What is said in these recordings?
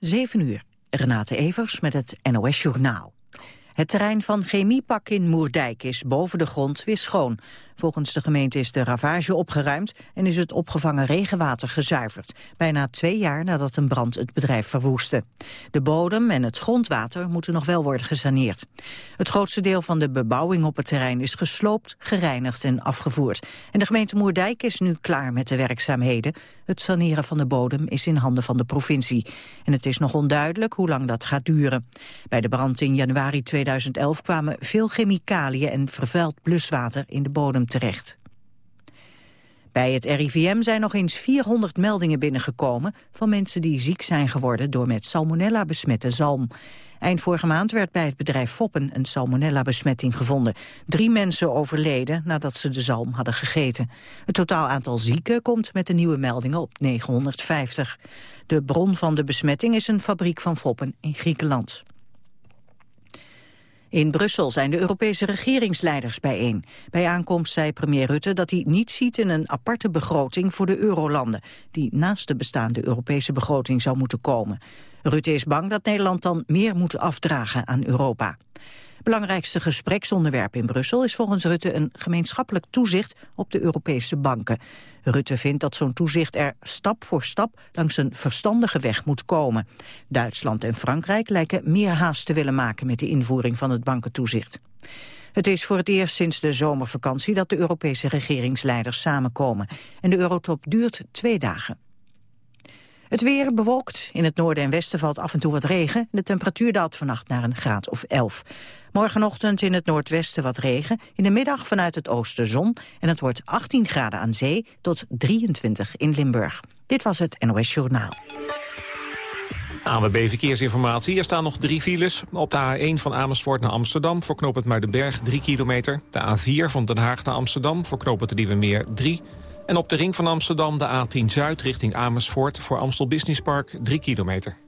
7 uur. Renate Evers met het NOS Journaal. Het terrein van Chemiepak in Moerdijk is boven de grond weer schoon. Volgens de gemeente is de ravage opgeruimd en is het opgevangen regenwater gezuiverd. Bijna twee jaar nadat een brand het bedrijf verwoestte. De bodem en het grondwater moeten nog wel worden gesaneerd. Het grootste deel van de bebouwing op het terrein is gesloopt, gereinigd en afgevoerd. En de gemeente Moerdijk is nu klaar met de werkzaamheden. Het saneren van de bodem is in handen van de provincie. En het is nog onduidelijk hoe lang dat gaat duren. Bij de brand in januari 2011 kwamen veel chemicaliën en vervuild bluswater in de bodem terecht. Bij het RIVM zijn nog eens 400 meldingen binnengekomen... van mensen die ziek zijn geworden door met salmonella besmette zalm. Eind vorige maand werd bij het bedrijf Foppen een salmonella-besmetting gevonden. Drie mensen overleden nadat ze de zalm hadden gegeten. Het totaal aantal zieken komt met de nieuwe meldingen op 950. De bron van de besmetting is een fabriek van Foppen in Griekenland. In Brussel zijn de Europese regeringsleiders bijeen. Bij aankomst zei premier Rutte dat hij niet ziet in een aparte begroting voor de eurolanden, die naast de bestaande Europese begroting zou moeten komen. Rutte is bang dat Nederland dan meer moet afdragen aan Europa. Belangrijkste gespreksonderwerp in Brussel is volgens Rutte een gemeenschappelijk toezicht op de Europese banken. Rutte vindt dat zo'n toezicht er stap voor stap langs een verstandige weg moet komen. Duitsland en Frankrijk lijken meer haast te willen maken met de invoering van het bankentoezicht. Het is voor het eerst sinds de zomervakantie dat de Europese regeringsleiders samenkomen. En de eurotop duurt twee dagen. Het weer bewolkt. In het noorden en westen valt af en toe wat regen. De temperatuur daalt vannacht naar een graad of 11. Morgenochtend in het noordwesten wat regen. In de middag vanuit het oosten zon. En het wordt 18 graden aan zee tot 23 in Limburg. Dit was het NOS Journaal. ANWB Verkeersinformatie. Er staan nog drie files. Op de A1 van Amersfoort naar Amsterdam voor knooppunt Muidenberg 3 kilometer. De A4 van Den Haag naar Amsterdam voor knooppunt de Nieuwe Meer 3 en op de ring van Amsterdam de A10 Zuid richting Amersfoort... voor Amstel Business Park 3 kilometer.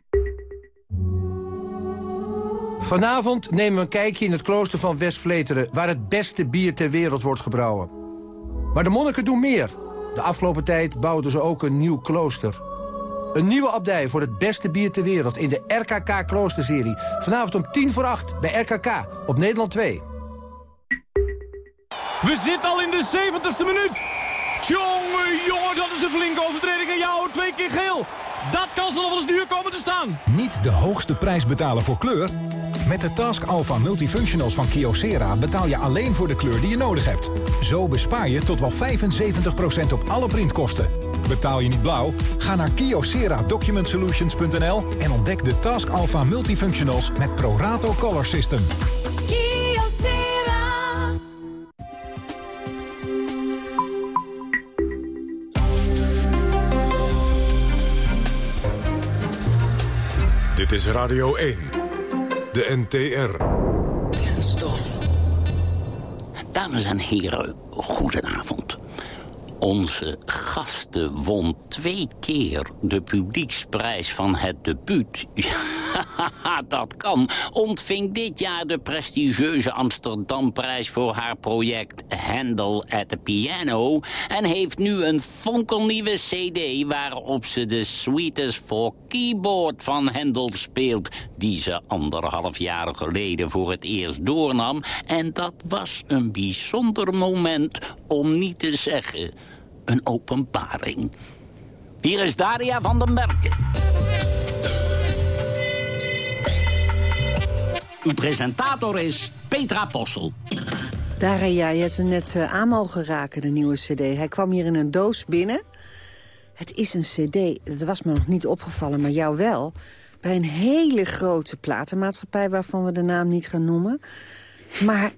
Vanavond nemen we een kijkje in het klooster van West-Vleteren... waar het beste bier ter wereld wordt gebrouwen. Maar de monniken doen meer... De afgelopen tijd bouwden ze ook een nieuw klooster. Een nieuwe abdij voor het beste bier ter wereld in de RKK Kloosterserie. Vanavond om tien voor acht bij RKK op Nederland 2. We zitten al in de 70ste minuut. Tjonge, jongen, dat is een flinke overtreding. En jou, twee keer geel. Dat kan ze nog wel eens duur komen te staan. Niet de hoogste prijs betalen voor kleur? Met de Task Alpha Multifunctionals van Kyocera betaal je alleen voor de kleur die je nodig hebt. Zo bespaar je tot wel 75% op alle printkosten. Betaal je niet blauw? Ga naar kyocera-document-solutions.nl en ontdek de Task Alpha Multifunctionals met ProRato Color System. Kyocera. Dit is Radio 1. De NTR. Kenstof. Dames en heren, goedenavond. Onze gasten won twee keer de publieksprijs van het debuut. dat kan. Ontving dit jaar de prestigieuze Amsterdamprijs voor haar project Handel at the Piano... en heeft nu een fonkelnieuwe cd waarop ze de Suites for Keyboard van Handel speelt... die ze anderhalf jaar geleden voor het eerst doornam. En dat was een bijzonder moment om niet te zeggen een openbaring. Hier is Daria van den Berken. Uw presentator is Petra Possel. Daria, je hebt hem net uh, aan mogen raken, de nieuwe cd. Hij kwam hier in een doos binnen. Het is een cd, dat was me nog niet opgevallen, maar jou wel. Bij een hele grote platenmaatschappij waarvan we de naam niet gaan noemen. Maar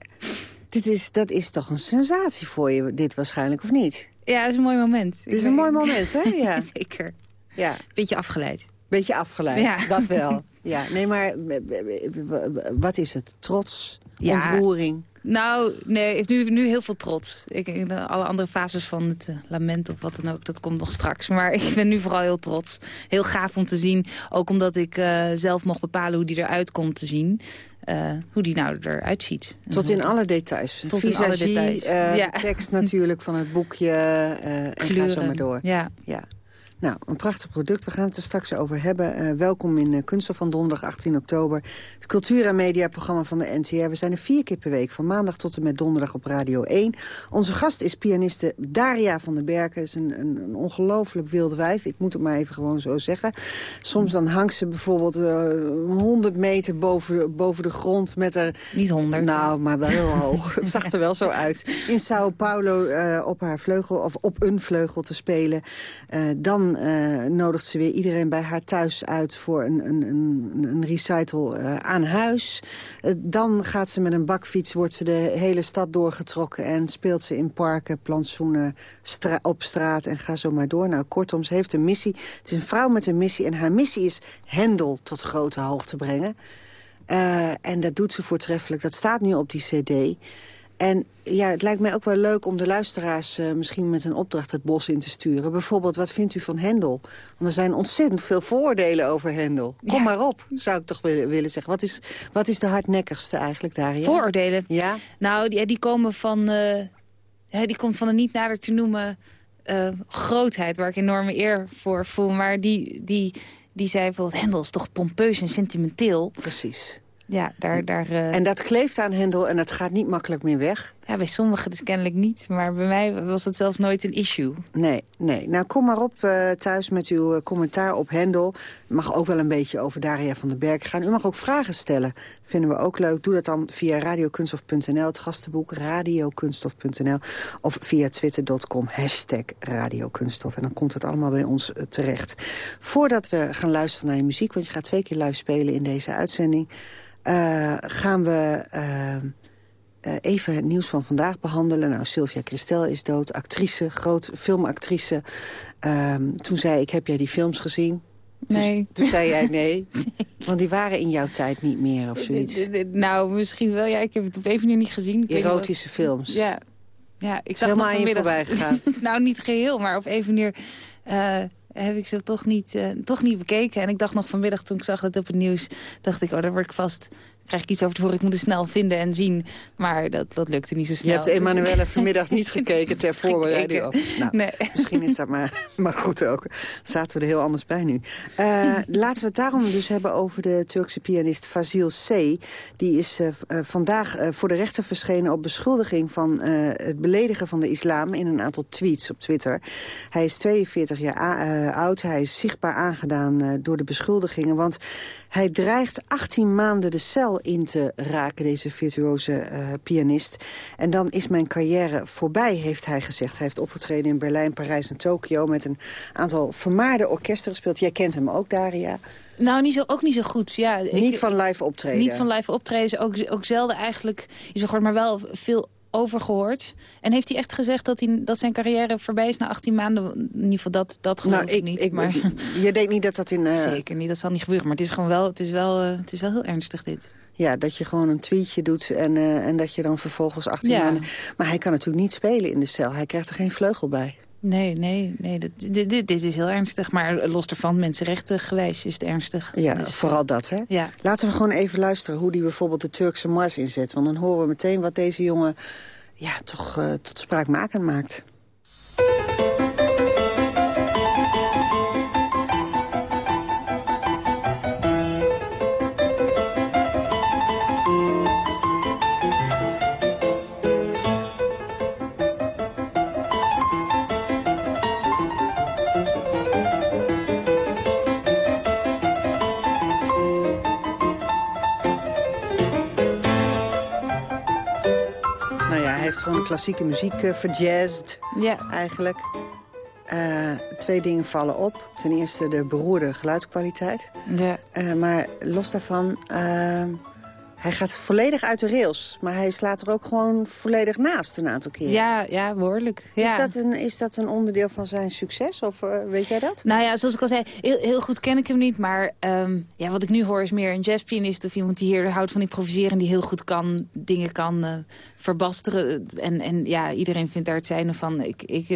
dit is, dat is toch een sensatie voor je, dit waarschijnlijk, of niet? Ja, dat is een mooi moment. Het is een mooi moment, hè? Ja. Zeker. Ja. Beetje afgeleid. Beetje afgeleid, Ja. dat wel. Ja, nee, maar eh, wat is het? Trots? Ja. Ontroering? Nou, nee, ik heb nu, nu heel veel trots. Ik, ik- alle andere fases van het eh, lament of wat dan ook, dat komt nog straks. Maar ik ben nu vooral heel trots. Heel gaaf om te zien. Ook omdat ik eh, zelf mocht bepalen hoe die eruit komt te zien. Eh, hoe die nou eruit ziet. Tot in alle details. Tot in alle Visagie, details. eh, Ja. tekst natuurlijk van het boekje eh, en ga zo maar door. Ja. ja. Nou, een prachtig product. We gaan het er straks over hebben. Eh, welkom in uh, Kunststof van donderdag 18 oktober. Het cultuur- en mediaprogramma van de NTR. We zijn er vier keer per week, van maandag tot en met donderdag op Radio 1. Onze gast is pianiste Daria van den Berken. is een, een, een ongelooflijk wild wijf. Ik moet het maar even gewoon zo zeggen. Soms dan hangt ze bijvoorbeeld uh, 100 meter boven de, boven de grond met haar... Niet 100. Nou, maar wel heel hoog. het zag er wel zo uit. In Sao Paulo op haar vleugel, of op een vleugel te spelen. Uh, uh, nodigt ze weer iedereen bij haar thuis uit voor een, een, een, een recital uh, aan huis. Uh, dan gaat ze met een bakfiets, wordt ze de hele stad doorgetrokken... en speelt ze in parken, plantsoenen, op straat en ga zo maar door. Nou, kortom, ze heeft een missie. Het is een vrouw met een missie en haar missie is Hendel tot grote hoogte brengen. en dat doet ze voortreffelijk. Dat staat nu op die cd... En ja, het lijkt mij ook wel leuk om de luisteraars uh, misschien met een opdracht het bos in te sturen. Bijvoorbeeld, wat vindt u van Hendel? Want er zijn ontzettend veel vooroordelen over Hendel. Kom ja. maar op, zou ik toch willen, willen zeggen. Wat is, wat is de hardnekkigste eigenlijk daarin? Vooroordelen? Ja. Nou, die, die komen van... Uh, die komt van de niet nader te noemen uh, grootheid... waar ik enorme eer voor voel. Maar die, die, die zei bijvoorbeeld... Hendel is toch pompeus en sentimenteel? Precies. Ja, daar... daar uh... En dat kleeft aan Hendel en dat gaat niet makkelijk meer weg? Ja, bij sommigen dus kennelijk niet. Maar bij mij was dat zelfs nooit een issue. Nee, nee. Nou, kom maar op uh, thuis met uw uh, commentaar op Hendel. Mag ook wel een beetje over Daria van den Berg gaan. U mag ook vragen stellen. Vinden we ook leuk. Doe dat dan via radiokunstof.nl, het gastenboek radiokunstof.nl. Of via twitter.com, hashtag radiokunstof. En dan komt het allemaal bij ons uh, terecht. Voordat we gaan luisteren naar je muziek, want je gaat twee keer live spelen in deze uitzending... Gaan we uh, uh, even het nieuws van vandaag behandelen. Nou, Sylvia Christel is dood, actrice, groot filmactrice. toen zei ik, heb jij die films gezien? Nee. Toen, toen zei jij nee, want die waren in jouw tijd niet meer of zoiets. Nou, misschien wel. Ja, ik heb het op een manier niet gezien. Erotische films. Ja. Ja, ik zag helemaal je voorbij gegaan. nou, niet geheel, maar op een manier heb ik ze toch niet, uh, toch niet bekeken. En ik dacht nog vanmiddag toen ik zag het op het nieuws... dacht ik, oh, daar word ik vast... krijg ik iets over te horen. Ik moet het snel vinden en zien. Maar dat, dat lukte niet zo snel. Je hebt Emanuelle vanmiddag niet gekeken ter voorbereiding. Nou, nee. Misschien is dat maar, maar goed ook. Zaten we er heel anders bij nu. Uh, laten we het daarom dus hebben over de Turkse pianist Fazil C. Die is uh, vandaag voor de rechter verschenen op beschuldiging... van het beledigen van de islam in een aantal tweets op Twitter. Hij is 42 jaar oud. Hij is zichtbaar aangedaan door de beschuldigingen. Want hij dreigt 18 maanden de cel in te raken, deze virtuoze uh, pianist. En dan is mijn carrière voorbij, heeft hij gezegd. Hij heeft opgetreden in Berlijn, Parijs en Tokio... met een aantal vermaarde orkesten gespeeld. Jij kent hem ook, Daria. Nou, niet zo, ook niet zo goed. Ja, niet van live optreden? Niet van live optreden. Ook, ook zelden eigenlijk, zegt maar wel veel overgehoord. En heeft hij echt gezegd dat, hij, dat zijn carrière voorbij is na 18 maanden? In ieder geval, dat, dat geloof nou, ik, niet. Ik, maar... Je denkt niet dat dat in... Uh... Zeker niet, dat zal niet gebeuren. Maar het is gewoon wel, het is wel, uh, het is wel heel ernstig dit. Ja, dat je gewoon een tweetje doet en, uh, en dat je dan vervolgens 18 ja. maanden... Maar hij kan natuurlijk niet spelen in de cel. Hij krijgt er geen vleugel bij. Nee, nee, nee. Dit, dit, dit, dit is heel ernstig. Maar los ervan, mensenrechten gewijs is het ernstig. Ja, dus, vooral dat, hè? Ja. Laten we gewoon even luisteren hoe die bijvoorbeeld de Turkse mars inzet. Want dan horen we meteen wat deze jongen ja, toch uh, tot spraakmakend maakt. Klassieke muziek uh, verjazzed, ja. eigenlijk. Uh, twee dingen vallen op. Ten eerste de beroerde geluidskwaliteit. Ja. Uh, maar los daarvan, hij gaat volledig uit de rails. Maar hij slaat er ook gewoon volledig naast een aantal keer. Ja, ja behoorlijk. Ja. Is, dat een, is dat een onderdeel van zijn succes? Of uh, weet jij dat? Nou ja, zoals ik al zei, heel, heel goed ken ik hem niet. Maar um, ja, wat ik nu hoor is meer een jazzpianist... of iemand die hier houdt van improviseren... die heel goed kan, dingen kan uh, verbasteren. En, en ja, iedereen vindt daar het zijne van. Ik, ik,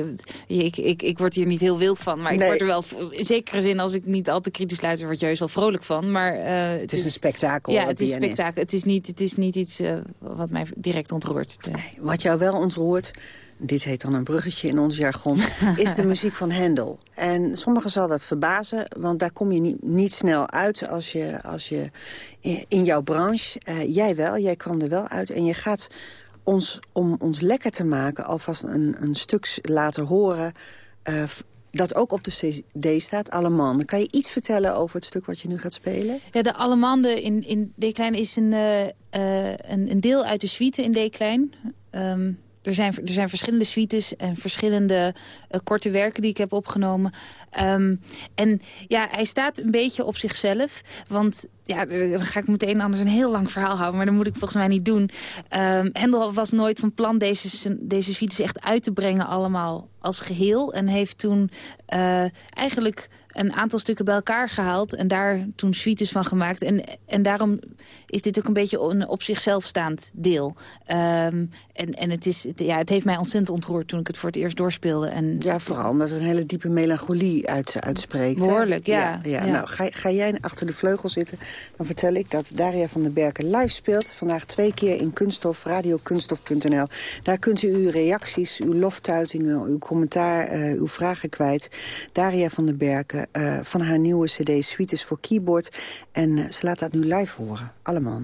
ik, ik, ik word hier niet heel wild van. Maar ik word er wel, in zekere zin, als ik niet al te kritisch luister... word je juist wel vrolijk van. Maar, uh, het, Het is een spektakel. Ja, een het is pianist. spektakel. Het is niet, het is niet iets uh, wat mij direct ontroert. Wat jou wel ontroert, dit heet dan een bruggetje in ons jargon... is de muziek van Handel. En sommigen zal dat verbazen, want daar kom je niet, niet snel uit... als je, als je in jouw branche, uh, jij wel, jij kwam er wel uit... en je gaat ons, om ons lekker te maken, alvast een, een stuk laten horen... Uh, dat ook op de cd staat, Allemande. Kan je iets vertellen over het stuk wat je nu gaat spelen? Ja, de Allemande in, in D-klein is een, uh, uh, een, een, deel uit de suite in D-klein. Um, er zijn, er zijn verschillende suites en verschillende uh, korte werken die ik heb opgenomen. Um, en ja, hij staat een beetje op zichzelf. Want ja, dan ga ik meteen anders een heel lang verhaal houden. Maar dat moet ik volgens mij niet doen. Um, Hendel was nooit van plan deze, deze suites echt uit te brengen allemaal als geheel. En heeft toen uh, eigenlijk een aantal stukken bij elkaar gehaald. En daar toen suites van gemaakt. En, en daarom is dit ook een beetje een op zichzelf staand deel. Um, en en het, is, het, ja, het heeft mij ontzettend ontroerd toen ik het voor het eerst doorspeelde. En ja, vooral omdat er een hele diepe melancholie uit, uitspreekt. Behoorlijk, ja. Ja, ja. ja. Nou, ga, ga jij achter de vleugel zitten, dan vertel ik dat Daria van den Berken live speelt. Vandaag twee keer in Kunststof, radiokunststof.nl. Daar kunt u uw reacties, uw loftuitingen, uw commentaar, uh, uw vragen kwijt. Daria van den Berken uh, van haar nieuwe cd Suites voor Keyboard. En uh, ze laat dat nu live horen, allemaal.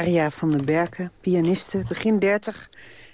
Daria van den Berken, pianiste, begin 30...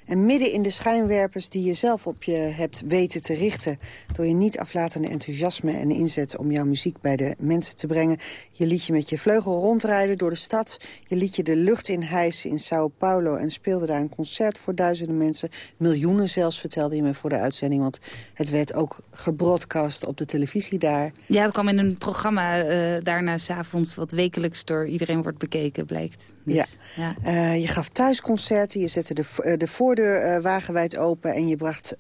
en midden in de schijnwerpers die je zelf op je hebt weten te richten... door je niet aflatende enthousiasme en inzet om jouw muziek bij de mensen te brengen. Je liet je met je vleugel rondrijden door de stad. Je liet je de lucht in hijsen in Sao Paulo... en speelde daar een concert voor duizenden mensen. Miljoenen zelfs, vertelde je me voor de uitzending... want het werd ook gebroadcast op de televisie daar. Ja, het kwam in een programma uh, daarna s'avonds... wat wekelijks door iedereen wordt bekeken, blijkt. Dus, ja. ja. Uh, je gaf thuisconcerten, je zette de, uh, de voordeur uh, wagenwijd open... en je bracht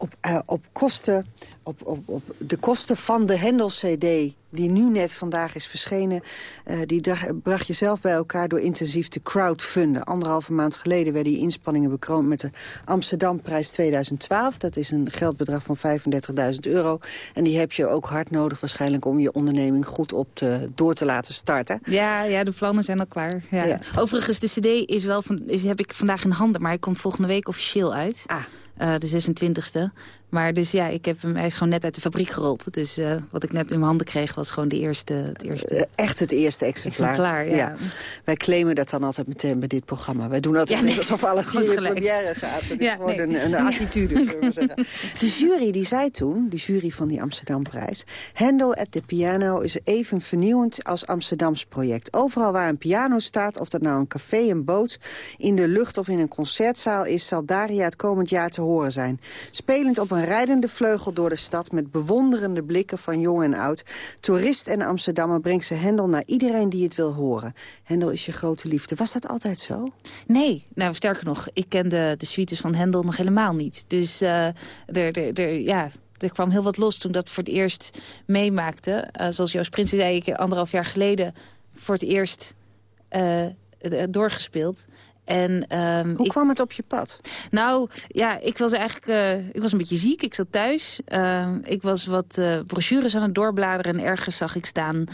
op, op, kosten, op, op, op de kosten van de Hendel-cd... die nu net vandaag is verschenen... die bracht je zelf bij elkaar door intensief te crowdfunden. Anderhalve maand geleden werden die inspanningen bekroond... met de Amsterdamprijs 2012. Dat is een geldbedrag van 35.000 euro. En die heb je ook hard nodig waarschijnlijk... om je onderneming goed op te, door te laten starten. Ja, ja, de plannen zijn al klaar. Ja. Ja. Overigens, de cd is wel van, is, heb ik vandaag in handen... maar hij komt volgende week officieel uit. Ah. Uh, de 26e. Maar dus ja, ik heb hem, hij is gewoon net uit de fabriek gerold. Dus uh, wat ik net in mijn handen kreeg was gewoon de eerste, het eerste... Uh, echt het eerste exemplaar. exemplaar ja. ja. Wij claimen dat dan altijd meteen bij dit programma. Wij doen altijd ja, nee, alsof alles hier in première gaat. Het is gewoon nee. een, een, attitude, zullen we zeggen. De jury die zei toen, de jury van die Amsterdamprijs... Handel at the Piano is even vernieuwend als Amsterdams project. Overal waar een piano staat, of dat nou een café, een boot... in de lucht of in een concertzaal is... zal Daria het komend jaar te horen zijn. Spelend op een rijdende vleugel door de stad... met bewonderende blikken van jong en oud. Toerist en Amsterdammer brengt ze Hendel naar iedereen die het wil horen. Hendel is je grote liefde. Was dat altijd zo? Nee, nou sterker nog, ik kende de suites van Hendel nog helemaal niet. Dus uh, er, ja, er kwam heel wat los toen dat voor het eerst meemaakte. Uh, zoals Joost Prinsen zei, ik anderhalf jaar geleden voor het eerst uh, doorgespeeld. En, um, Hoe ik, kwam het op je pad? Nou, ja, ik was eigenlijk uh, ik was een beetje ziek. Ik zat thuis. Uh, ik was wat uh, brochures aan het doorbladeren. En ergens zag ik staan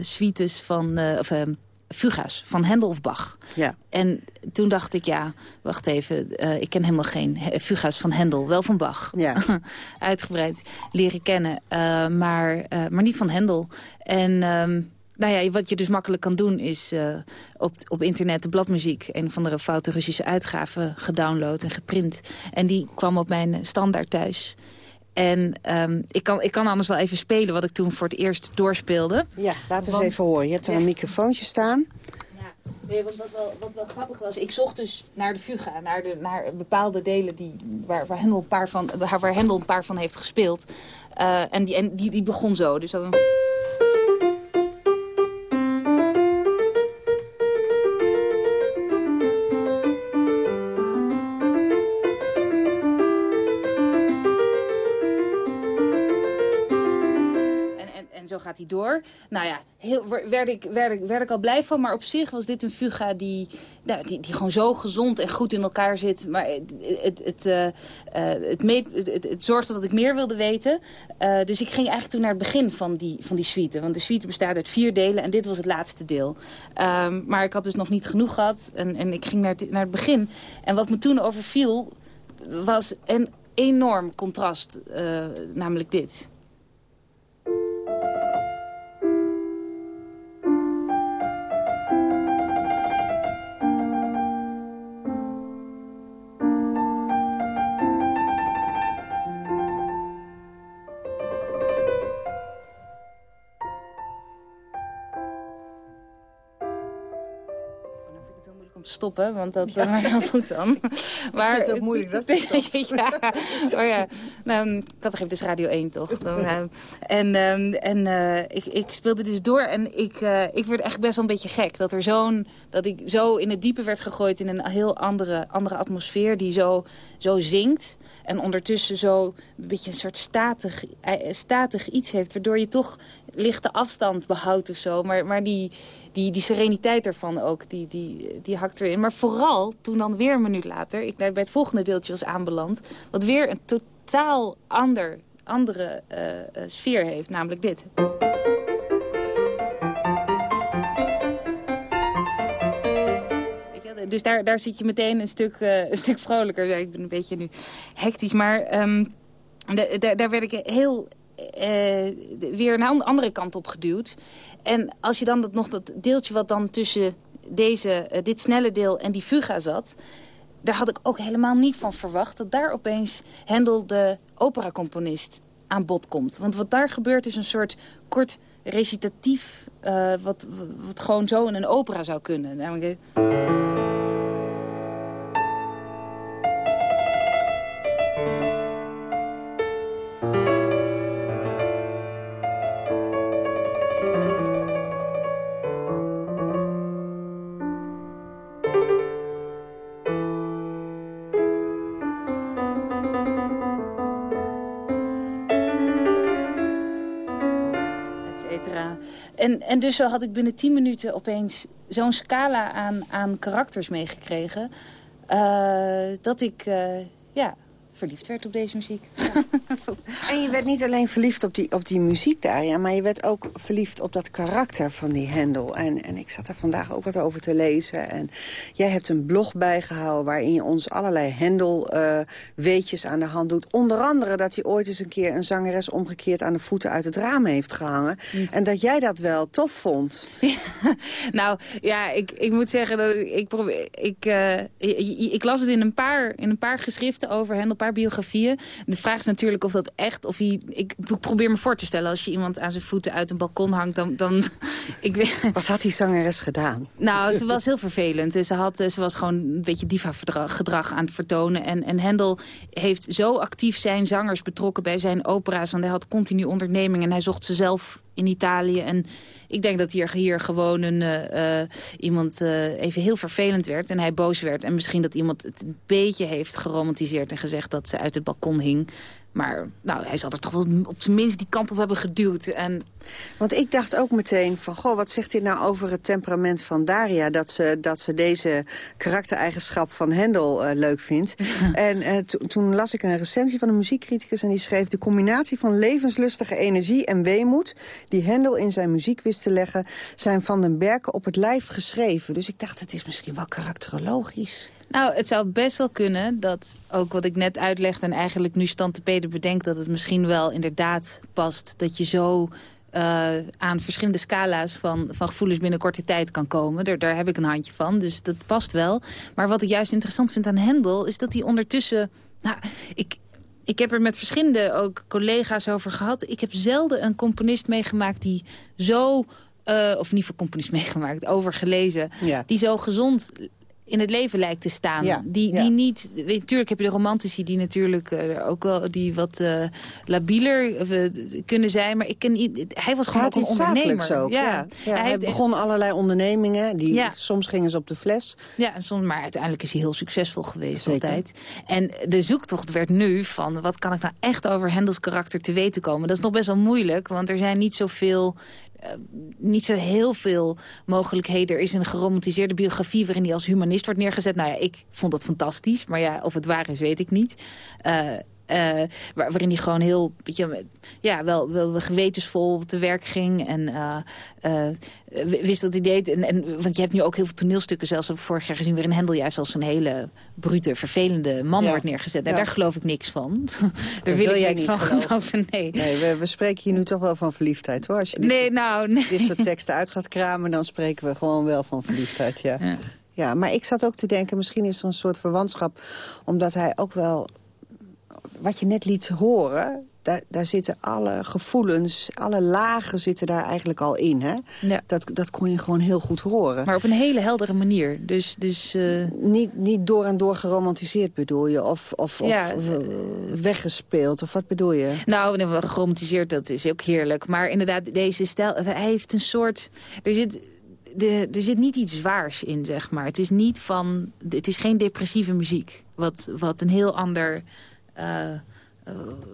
suites van... of, ehm, Fuga's van Hendel of Bach. Ja. En toen dacht ik, ja, wacht even, uh, ik ken helemaal geen Fuga's van Hendel, wel van Bach. Ja. Uitgebreid leren kennen, uh, maar, uh, maar niet van Hendel. En um, nou ja, wat je dus makkelijk kan doen is uh, op, op internet de bladmuziek... een van de foute Russische uitgaven gedownload en geprint. En die kwam op mijn standaard thuis. En um, ik, kan, ik kan anders wel even spelen wat ik toen voor het eerst doorspeelde. Ja, laat eens Want, even horen. Je hebt er ja. een microfoontje staan. Ja, nee, wat, wat, wel, wat wel grappig was, ik zocht dus naar de fuga, naar, de, naar bepaalde delen die, waar, waar, Hendel een paar van, waar, waar Hendel een paar van heeft gespeeld. Uh, en die, en die, die begon zo. Dus dan... zo hij door. Nou ja, heel, werd, ik, werd, ik, werd ik al blij van. Maar op zich was dit een fuga die, nou, die, die gewoon zo gezond en goed in elkaar zit. Maar het, het, het, uh, het, meet, het, zorgde dat ik meer wilde weten. Uh, dus ik ging eigenlijk toen naar het begin van die, van die suite. Want de suite bestaat uit vier delen en dit was het laatste deel. Um, maar ik had dus nog niet genoeg gehad. En, en ik ging naar het, naar het begin. En wat me toen overviel was een enorm contrast. Namelijk dit. Stoppen, want dat ja. maar dat moet dan. Maar het is ook moeilijk, dat. ja, maar ja, nou, ik had er dus Radio 1 toch. Uh, en um, en uh, ik, ik speelde dus door en ik, uh, ik werd echt best wel een beetje gek. Dat, er zo'n dat ik zo in het diepe werd gegooid in een heel andere, andere atmosfeer die zo, zo zingt. En ondertussen zo een beetje een soort statig, statig iets heeft. Waardoor je toch lichte afstand behoudt of zo. Maar, maar die, die, die sereniteit ervan ook, die, die, die hakt erin. Maar vooral toen dan weer een minuut later, ik bij het volgende deeltje was aanbeland... wat weer een totaal ander, andere uh, uh, sfeer heeft, namelijk dit. Dus daar, daar zit je meteen een stuk, een stuk vrolijker. Ik ben een beetje nu hectisch, maar um, daar werd ik heel weer naar een andere kant op geduwd. En als je dan dat, nog dat deeltje wat dan tussen deze, uh, dit snelle deel en die fuga zat... daar had ik ook helemaal niet van verwacht... dat daar opeens Hendel, de operacomponist, aan bod komt. Want wat daar gebeurt is een soort kort recitatief... Uh, wat, wat gewoon zo in een opera zou kunnen. Namelijk... En, dus zo had ik binnen 10 minuten opeens zo'n scala aan, aan karakters meegekregen. Uh, dat ik uh, ja, verliefd werd op deze muziek. En je werd niet alleen verliefd op die, op die muziek daar, ja, maar je werd ook verliefd op dat karakter van die Hendel. En, en ik zat er vandaag ook wat over te lezen. En jij hebt een blog bijgehouden waarin je ons allerlei Hendel eh, weetjes aan de hand doet. Onder andere dat hij ooit eens een keer een zangeres omgekeerd aan de voeten uit het raam heeft gehangen. Mm. En dat jij dat wel tof vond. nou, ja, ik, ik moet zeggen dat ik, ik, probeer, ik, eh, ik, ik las het in een, paar, in een paar geschriften over Hendel, een paar biografieën. De vraag is natuurlijk of dat echt, of hij, ik probeer me voor te stellen, als je iemand aan zijn voeten uit een balkon hangt, dan... dan ik weet, Wat had die zangeres gedaan? nou, ze was heel vervelend. Ze, had, ze was gewoon een beetje diva-gedrag aan het vertonen. En, en Hendel heeft zo actief zijn zangers betrokken bij zijn opera's. Want hij had continu onderneming en hij zocht ze zelf in Italië. En ik denk dat hier, hier gewoon een, eh, eh, iemand eh, even heel vervelend werd. En hij boos werd. En misschien dat iemand het een beetje heeft geromantiseerd... en gezegd dat ze uit het balkon hing. Maar nou, hij zal er toch wel op zijn minst die kant op hebben geduwd. En Want ik dacht ook meteen van, goh, wat zegt dit nou over het temperament van Daria... dat ze, dat ze deze karaktereigenschap van Hendel eh, leuk vindt. en eh, to- toen las ik een recensie van een muziekcriticus en die schreef... de combinatie van levenslustige energie en weemoed... die Hendel in zijn muziek wist te leggen... zijn van den Berken op het lijf geschreven. Dus ik dacht, het is misschien wel karakterologisch. Nou, het zou best wel kunnen dat ook wat ik net uitlegde... en eigenlijk nu stand te peden bedenkt... dat het misschien wel inderdaad past dat je zo... eh, aan verschillende scala's van, van gevoelens binnen korte tijd kan komen. Daar, daar heb ik een handje van, dus dat past wel. Maar wat ik juist interessant vind aan Hendel... is dat hij ondertussen... Nou, ik, ik heb er met verschillende ook collega's over gehad. Ik heb zelden een componist meegemaakt die zo... eh, of niet voor componist meegemaakt, overgelezen... Ja. die zo gezond in het leven lijkt te staan. Ja, die, ja. die niet... Natuurlijk heb je de romantici die natuurlijk eh, ook wel... die wat eh, labieler eh, kunnen zijn. Maar ik ken, hij was gewoon ook een ondernemer. ook. Ja. Ja, hij, heeft- begon allerlei ondernemingen. Die, Ja. Soms gingen ze op de fles. Ja, en soms, maar uiteindelijk is hij heel succesvol geweest Zeker. altijd. En de zoektocht werd nu van... wat kan ik nou echt over Hendels karakter te weten komen? Dat is nog best wel moeilijk, want er zijn niet zoveel... eh, niet zo heel veel mogelijkheden. Er is een geromantiseerde biografie waarin hij als humanist wordt neergezet. Nou ja, ik vond dat fantastisch. Maar ja, of het waar is, weet ik niet. Eh, waar- waarin hij gewoon heel, weet je, ja, wel, wel gewetensvol te werk ging. En eh, eh, wist wat hij deed. En, en, want je hebt nu ook heel veel toneelstukken, zelfs heb ik vorig jaar gezien... waarin Hendel juist als een hele brute, vervelende man Ja. wordt neergezet. En Ja. daar geloof ik niks van. daar wil wil ik niks van geloven. geloven, nee. Nee, we, we spreken hier nu toch wel van verliefdheid, hoor. Als je dit, Nee, nou, nee. dit soort teksten uit gaat kramen... dan spreken we gewoon wel van verliefdheid, ja. Ja. ja. maar ik zat ook te denken, misschien is er een soort verwantschap... omdat hij ook wel, wat je net liet horen... Daar, daar zitten alle gevoelens, alle lagen zitten daar eigenlijk al in. Hè? Ja. Dat, dat kon je gewoon heel goed horen. Maar op een hele heldere manier. Dus, dus eh, Niet, niet door en door geromantiseerd bedoel je? Of, of, of Ja, eh, weggespeeld? Of wat bedoel je? Nou, wat geromantiseerd, dat is ook heerlijk. Maar inderdaad, deze stijl, hij heeft een soort... Er zit, de, er zit niet iets zwaars in, zeg maar. Het is niet van... Het is geen depressieve muziek. Wat, wat een heel ander... eh, eh,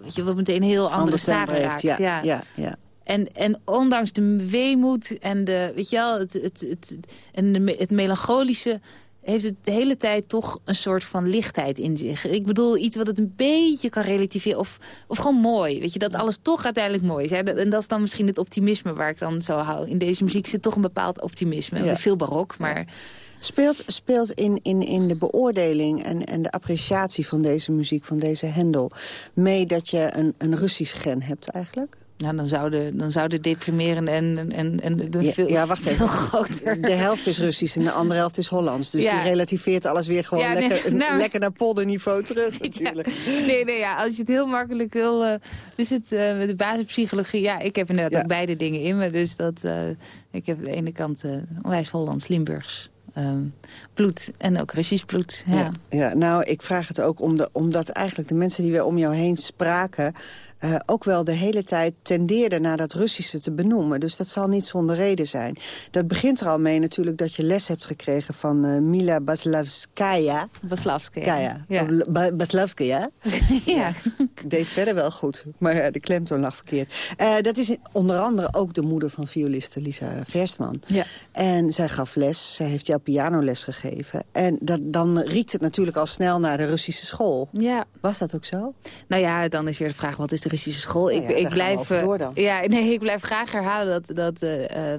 weet je, wat meteen een heel andere Ander snaren raakt. ja, ja, ja. En, en ondanks de weemoed en de, weet je wel, het, het, het, en de, het melancholische... heeft het de hele tijd toch een soort van lichtheid in zich. Ik bedoel, iets wat het een beetje kan relativeren. Of, of gewoon mooi. Weet je, dat alles toch uiteindelijk mooi is. Hè? En dat is dan misschien het optimisme waar ik dan zo hou. In deze muziek zit toch een bepaald optimisme. Ja. Veel barok, maar... Speelt, speelt in, in, in de beoordeling en, en de appreciatie van deze muziek, van deze Hendel... mee dat je een, een Russisch gen hebt eigenlijk? Nou, dan zouden dan zou de deprimerende en, en, en de Ja, veel, ja, wacht even. groter... De helft is Russisch en de andere helft is Hollands. Dus Ja. die relativeert alles weer gewoon Ja, nee, lekker, nou- lekker naar polderniveau terug natuurlijk. Nee, nee, ja, als je het heel makkelijk wil... het is het met de basispsychologie. Ja, ik heb inderdaad ook beide dingen in me. Dus dat, eh, ik heb aan de ene kant onwijs Hollands, Limburgs ehm, bloed. En ook Russisch bloed. Ja. Ja, nou, ik vraag het ook om de, omdat eigenlijk de mensen die we om jou heen spraken... eh, ook wel de hele tijd tendeerde naar dat Russische te benoemen. Dus dat zal niet zonder reden zijn. Dat begint er al mee natuurlijk dat je les hebt gekregen van uh, Mila Baslavskaya. Baslavskaya. Ja. Ba Baslavskaya. ja. Ik deed verder wel goed, maar de klemtoon lag verkeerd. Dat is onder andere ook de moeder van violiste Lisa Verstman. Ja. En zij gaf les, zij heeft jou pianoles gegeven. En dat, dan riekt het natuurlijk al snel naar de Russische school. Ja. Was dat ook zo? Nou ja, dan is weer de vraag, wat is de Russische school? ik, ik blijf, uh, ja, nee, ik blijf graag herhalen dat, dat uh,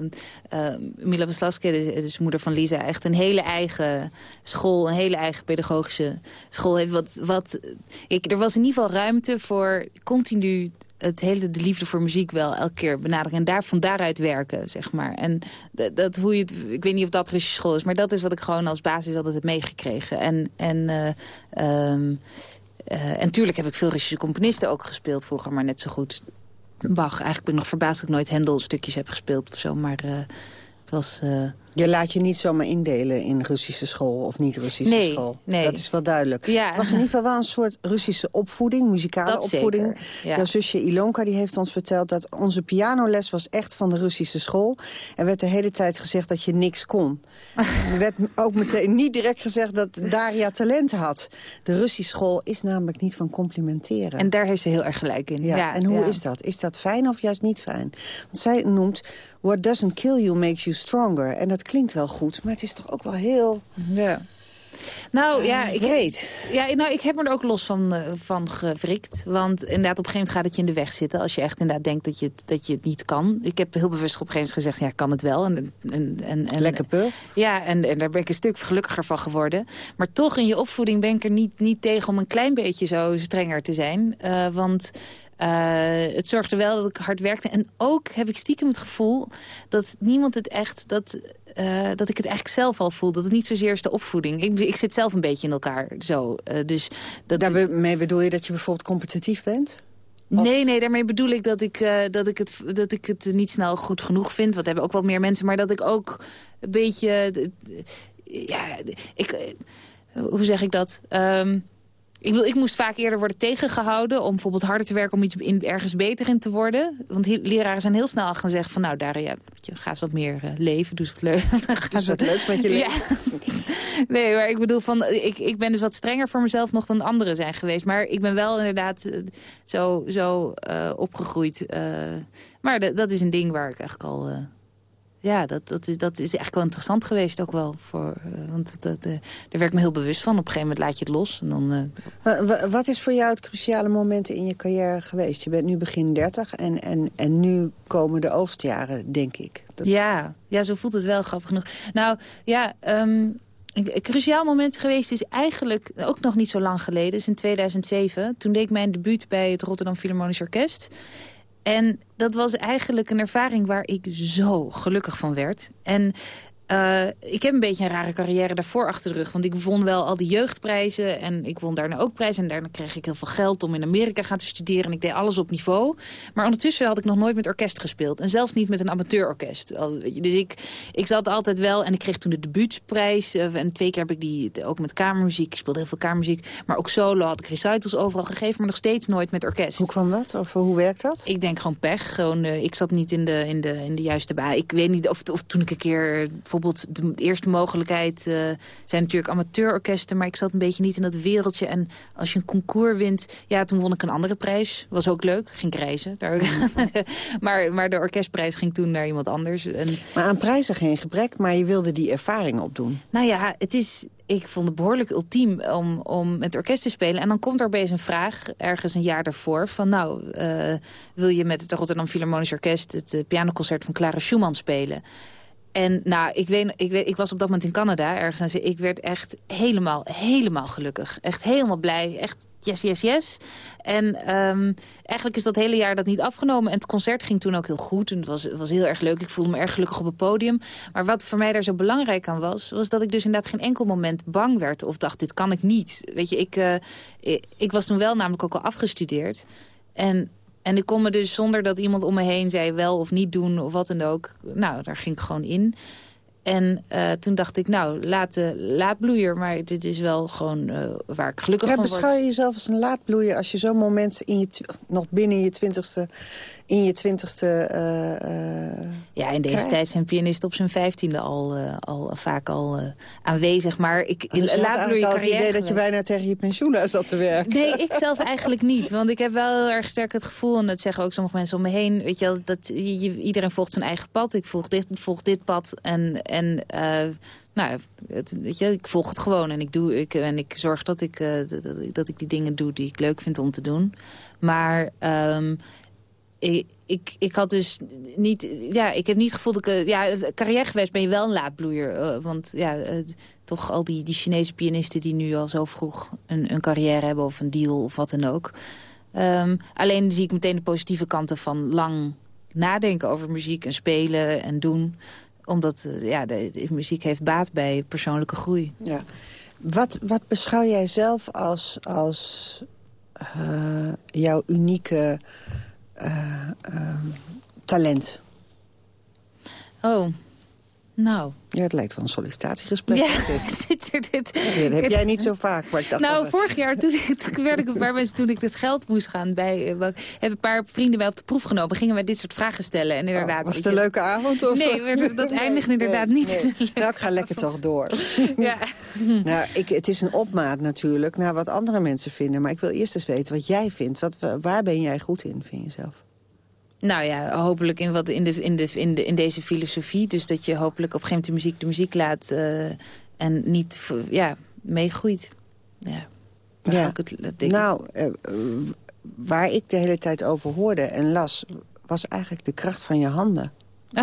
uh, Mila Waslaske, de, moeder van Lisa, echt een hele eigen school, een hele eigen pedagogische school heeft. Wat, wat, ik, er was in ieder geval ruimte voor continu het hele de liefde voor muziek wel elke keer benaderen. En daar, van daaruit werken, zeg maar. En dat, dat, hoe je het, ik weet niet of dat Russische school is... maar dat is wat ik gewoon als basis altijd heb meegekregen. En, en, uh, um, uh, en tuurlijk heb ik veel Russische componisten ook gespeeld vroeger... maar net zo goed Bach. Eigenlijk ben ik nog verbaasd dat ik nooit Hendel stukjes heb gespeeld of zo. Maar uh, het was... Je laat je niet zomaar indelen in Russische school of niet-Russische nee, school. Nee. Dat is wel duidelijk. Ja. Het was in ieder geval wel een soort Russische opvoeding, muzikale dat opvoeding. Zeker, ja. Jouw zusje Ilonka die heeft ons verteld dat onze pianoles was echt van de Russische school. Er werd de hele tijd gezegd dat je niks kon. er werd ook meteen niet direct gezegd dat Daria talent had. De Russische school is namelijk niet van complimenteren. En daar heeft ze heel erg gelijk in. Ja, ja en hoe is dat? Is dat fijn of juist niet fijn? Want zij noemt, what doesn't kill you makes you stronger. En dat klinkt wel goed, maar het is toch ook wel heel... Ja. Nou ja, ik, Breed. ja, nou, ik heb me er ook los van, uh, van gewrikt. Want inderdaad, op een gegeven moment gaat het je in de weg zitten. Als je echt inderdaad denkt dat je, het, dat je het niet kan. Ik heb heel bewust op een gegeven moment gezegd, ja, ik kan het wel. En, en, en, en, Lekker pul. Ja, en, en daar ben ik een stuk gelukkiger van geworden. Maar toch in je opvoeding ben ik er niet, niet tegen om een klein beetje zo strenger te zijn. Uh, want uh, het zorgde wel dat ik hard werkte. En ook heb ik stiekem het gevoel dat niemand het echt... Dat, uh, dat ik het eigenlijk zelf al voel. Dat het niet zozeer is de opvoeding. Ik, ik zit zelf een beetje in elkaar zo. Uh, dus dat Daarmee bedoel je dat je bijvoorbeeld competitief bent? Of? Nee, nee, daarmee bedoel ik dat ik, uh, dat, ik het, dat ik het niet snel goed genoeg vind. Want hebben ook wel meer mensen. Maar dat ik ook een beetje... Ja, ik, hoe zeg ik dat? Um, ik, ik moest vaak eerder worden tegengehouden om bijvoorbeeld harder te werken om iets in, ergens beter in te worden. Want leraren zijn heel snel gaan zeggen van nou Daria, je, ga eens wat meer uh, leven, doe eens wat leuk. Doe eens wat leuks met je leven. Ja. nee, maar ik bedoel van ik, ik ben dus wat strenger voor mezelf nog dan anderen zijn geweest. Maar ik ben wel inderdaad uh, zo, zo uh, opgegroeid. maar dat is een ding waar ik eigenlijk al ja, dat, dat, is, dat is eigenlijk wel interessant geweest ook wel. Voor, uh, want dat, uh, daar werd ik me heel bewust van. Op een gegeven moment laat je het los. En dan, maar, wat is voor jou het cruciale moment in je carrière geweest? Je bent nu begin 30 en, en, en nu komen de oogstjaren, denk ik. Dat... Ja, ja, zo voelt het wel grappig genoeg. Nou, ja... Um, een cruciaal moment geweest is eigenlijk ook nog niet zo lang geleden. is in 2007. Toen deed ik mijn debuut bij het Rotterdam Philharmonisch Orkest. En dat was eigenlijk een ervaring waar ik zo gelukkig van werd. En uh, ik heb een beetje een rare carrière daarvoor achter de rug. Want ik won wel al die jeugdprijzen. En ik won daarna ook prijzen. En daarna kreeg ik heel veel geld om in Amerika gaan te studeren. En ik deed alles op niveau. Maar ondertussen had ik nog nooit met orkest gespeeld. En zelfs niet met een amateurorkest. Dus ik, ik zat altijd wel... En ik kreeg toen de debuutsprijs. En twee keer heb ik die ook met kamermuziek. Ik speelde heel veel kamermuziek. Maar ook solo had ik recitals overal gegeven. Maar nog steeds nooit met orkest. Hoe kwam dat? Of hoe werkt dat? Ik denk gewoon pech. Gewoon, uh, ik zat niet in de, in de, in de juiste baan. Ik weet niet of, of toen ik een keer... bijvoorbeeld de eerste mogelijkheid uh, zijn natuurlijk amateurorkesten... maar ik zat een beetje niet in dat wereldje. En als je een concours wint... Ja, toen won ik een andere prijs. Was ook leuk. Ging reizen. Daar. maar, maar de orkestprijs ging toen naar iemand anders. En... Maar aan prijzen geen gebrek, maar je wilde die ervaring opdoen. Nou ja, het is... Ik vond het behoorlijk ultiem om, om met orkest te spelen. En dan komt er opeens een vraag, ergens een jaar daarvoor... van nou, uh, wil je met het Rotterdam Philharmonisch Orkest... het uh, pianoconcert van Clara Schumann spelen... En nou, ik, weet, ik, weet, ik was op dat moment in Canada ergens. En ik werd echt helemaal, helemaal gelukkig. Echt helemaal blij. Echt yes, yes, yes. En um, eigenlijk is dat hele jaar dat niet afgenomen. En het concert ging toen ook heel goed. En het was, was heel erg leuk. Ik voelde me erg gelukkig op het podium. Maar wat voor mij daar zo belangrijk aan was... was dat ik dus inderdaad geen enkel moment bang werd. Of dacht, dit kan ik niet. Weet je, ik, uh, ik, ik was toen wel namelijk ook al afgestudeerd. En en ik kon me dus zonder dat iemand om me heen zei wel of niet doen of wat dan ook. Nou, daar ging ik gewoon in. En uh, toen dacht ik, nou, laat, uh, laatbloeier. Maar dit is wel gewoon uh, waar ik gelukkig ja, van word. Beschouw je jezelf als een laatbloeier als je zo'n moment in je nog binnen je twintigste... in je twintigste Ja, in deze krijgt? tijd zijn pianisten op zijn vijftiende al, al vaak al aanwezig. Maar ik dus je had al het idee dat je bijna tegen je pensioen zat te werken. Nee, ik zelf eigenlijk niet. Want ik heb wel heel erg sterk het gevoel... en dat zeggen ook sommige mensen om me heen... Weet je, wel, dat je, iedereen volgt zijn eigen pad. Ik volg dit, volg dit pad en... En nou, het, weet je, ik volg het gewoon en ik, doe, ik, en ik zorg dat ik, dat, dat, ik die dingen doe die ik leuk vind om te doen. Maar um, ik, ik, ik had dus niet... Ja, ik heb niet het gevoel dat ik... Ja, carrière geweest ben je wel een laadbloeier. Uh, want ja, toch al die, die Chinese pianisten die nu al zo vroeg een, een carrière hebben... of een deal of wat dan ook. Um, alleen zie ik meteen de positieve kanten van lang nadenken over muziek en spelen en doen omdat ja, de, de, muziek heeft baat bij persoonlijke groei. Ja. Wat, wat beschouw jij zelf als, als jouw unieke talent? Oh, nou... Ja, het lijkt wel een sollicitatiegesprek. Ja, dit, dit, dit, ja, dat heb jij niet zo vaak. Maar ik dacht nou, vorig jaar toen, toen werd ik een paar mensen toen ik het geld moest gaan bij. hebben een paar vrienden mij op de proef genomen. Gingen wij dit soort vragen stellen en inderdaad. Oh, was het een leuke avond? Of? Nee, dat eindigt nee, inderdaad nee, niet. Nee. Nou, ik ga lekker toch door. ja. Nou, ik, het is een opmaat natuurlijk naar wat andere mensen vinden. Maar ik wil eerst eens weten wat jij vindt. Wat, waar ben jij goed in, vind je zelf? Nou ja, hopelijk in, wat, in, de, in, de, in, de, in deze filosofie. Dus dat je hopelijk op een gegeven moment de muziek de muziek laat... Uh, en niet ja, meegroeit. Ja, ja. Het, dat nou, uh, waar ik de hele tijd over hoorde en las... was eigenlijk de kracht van je handen.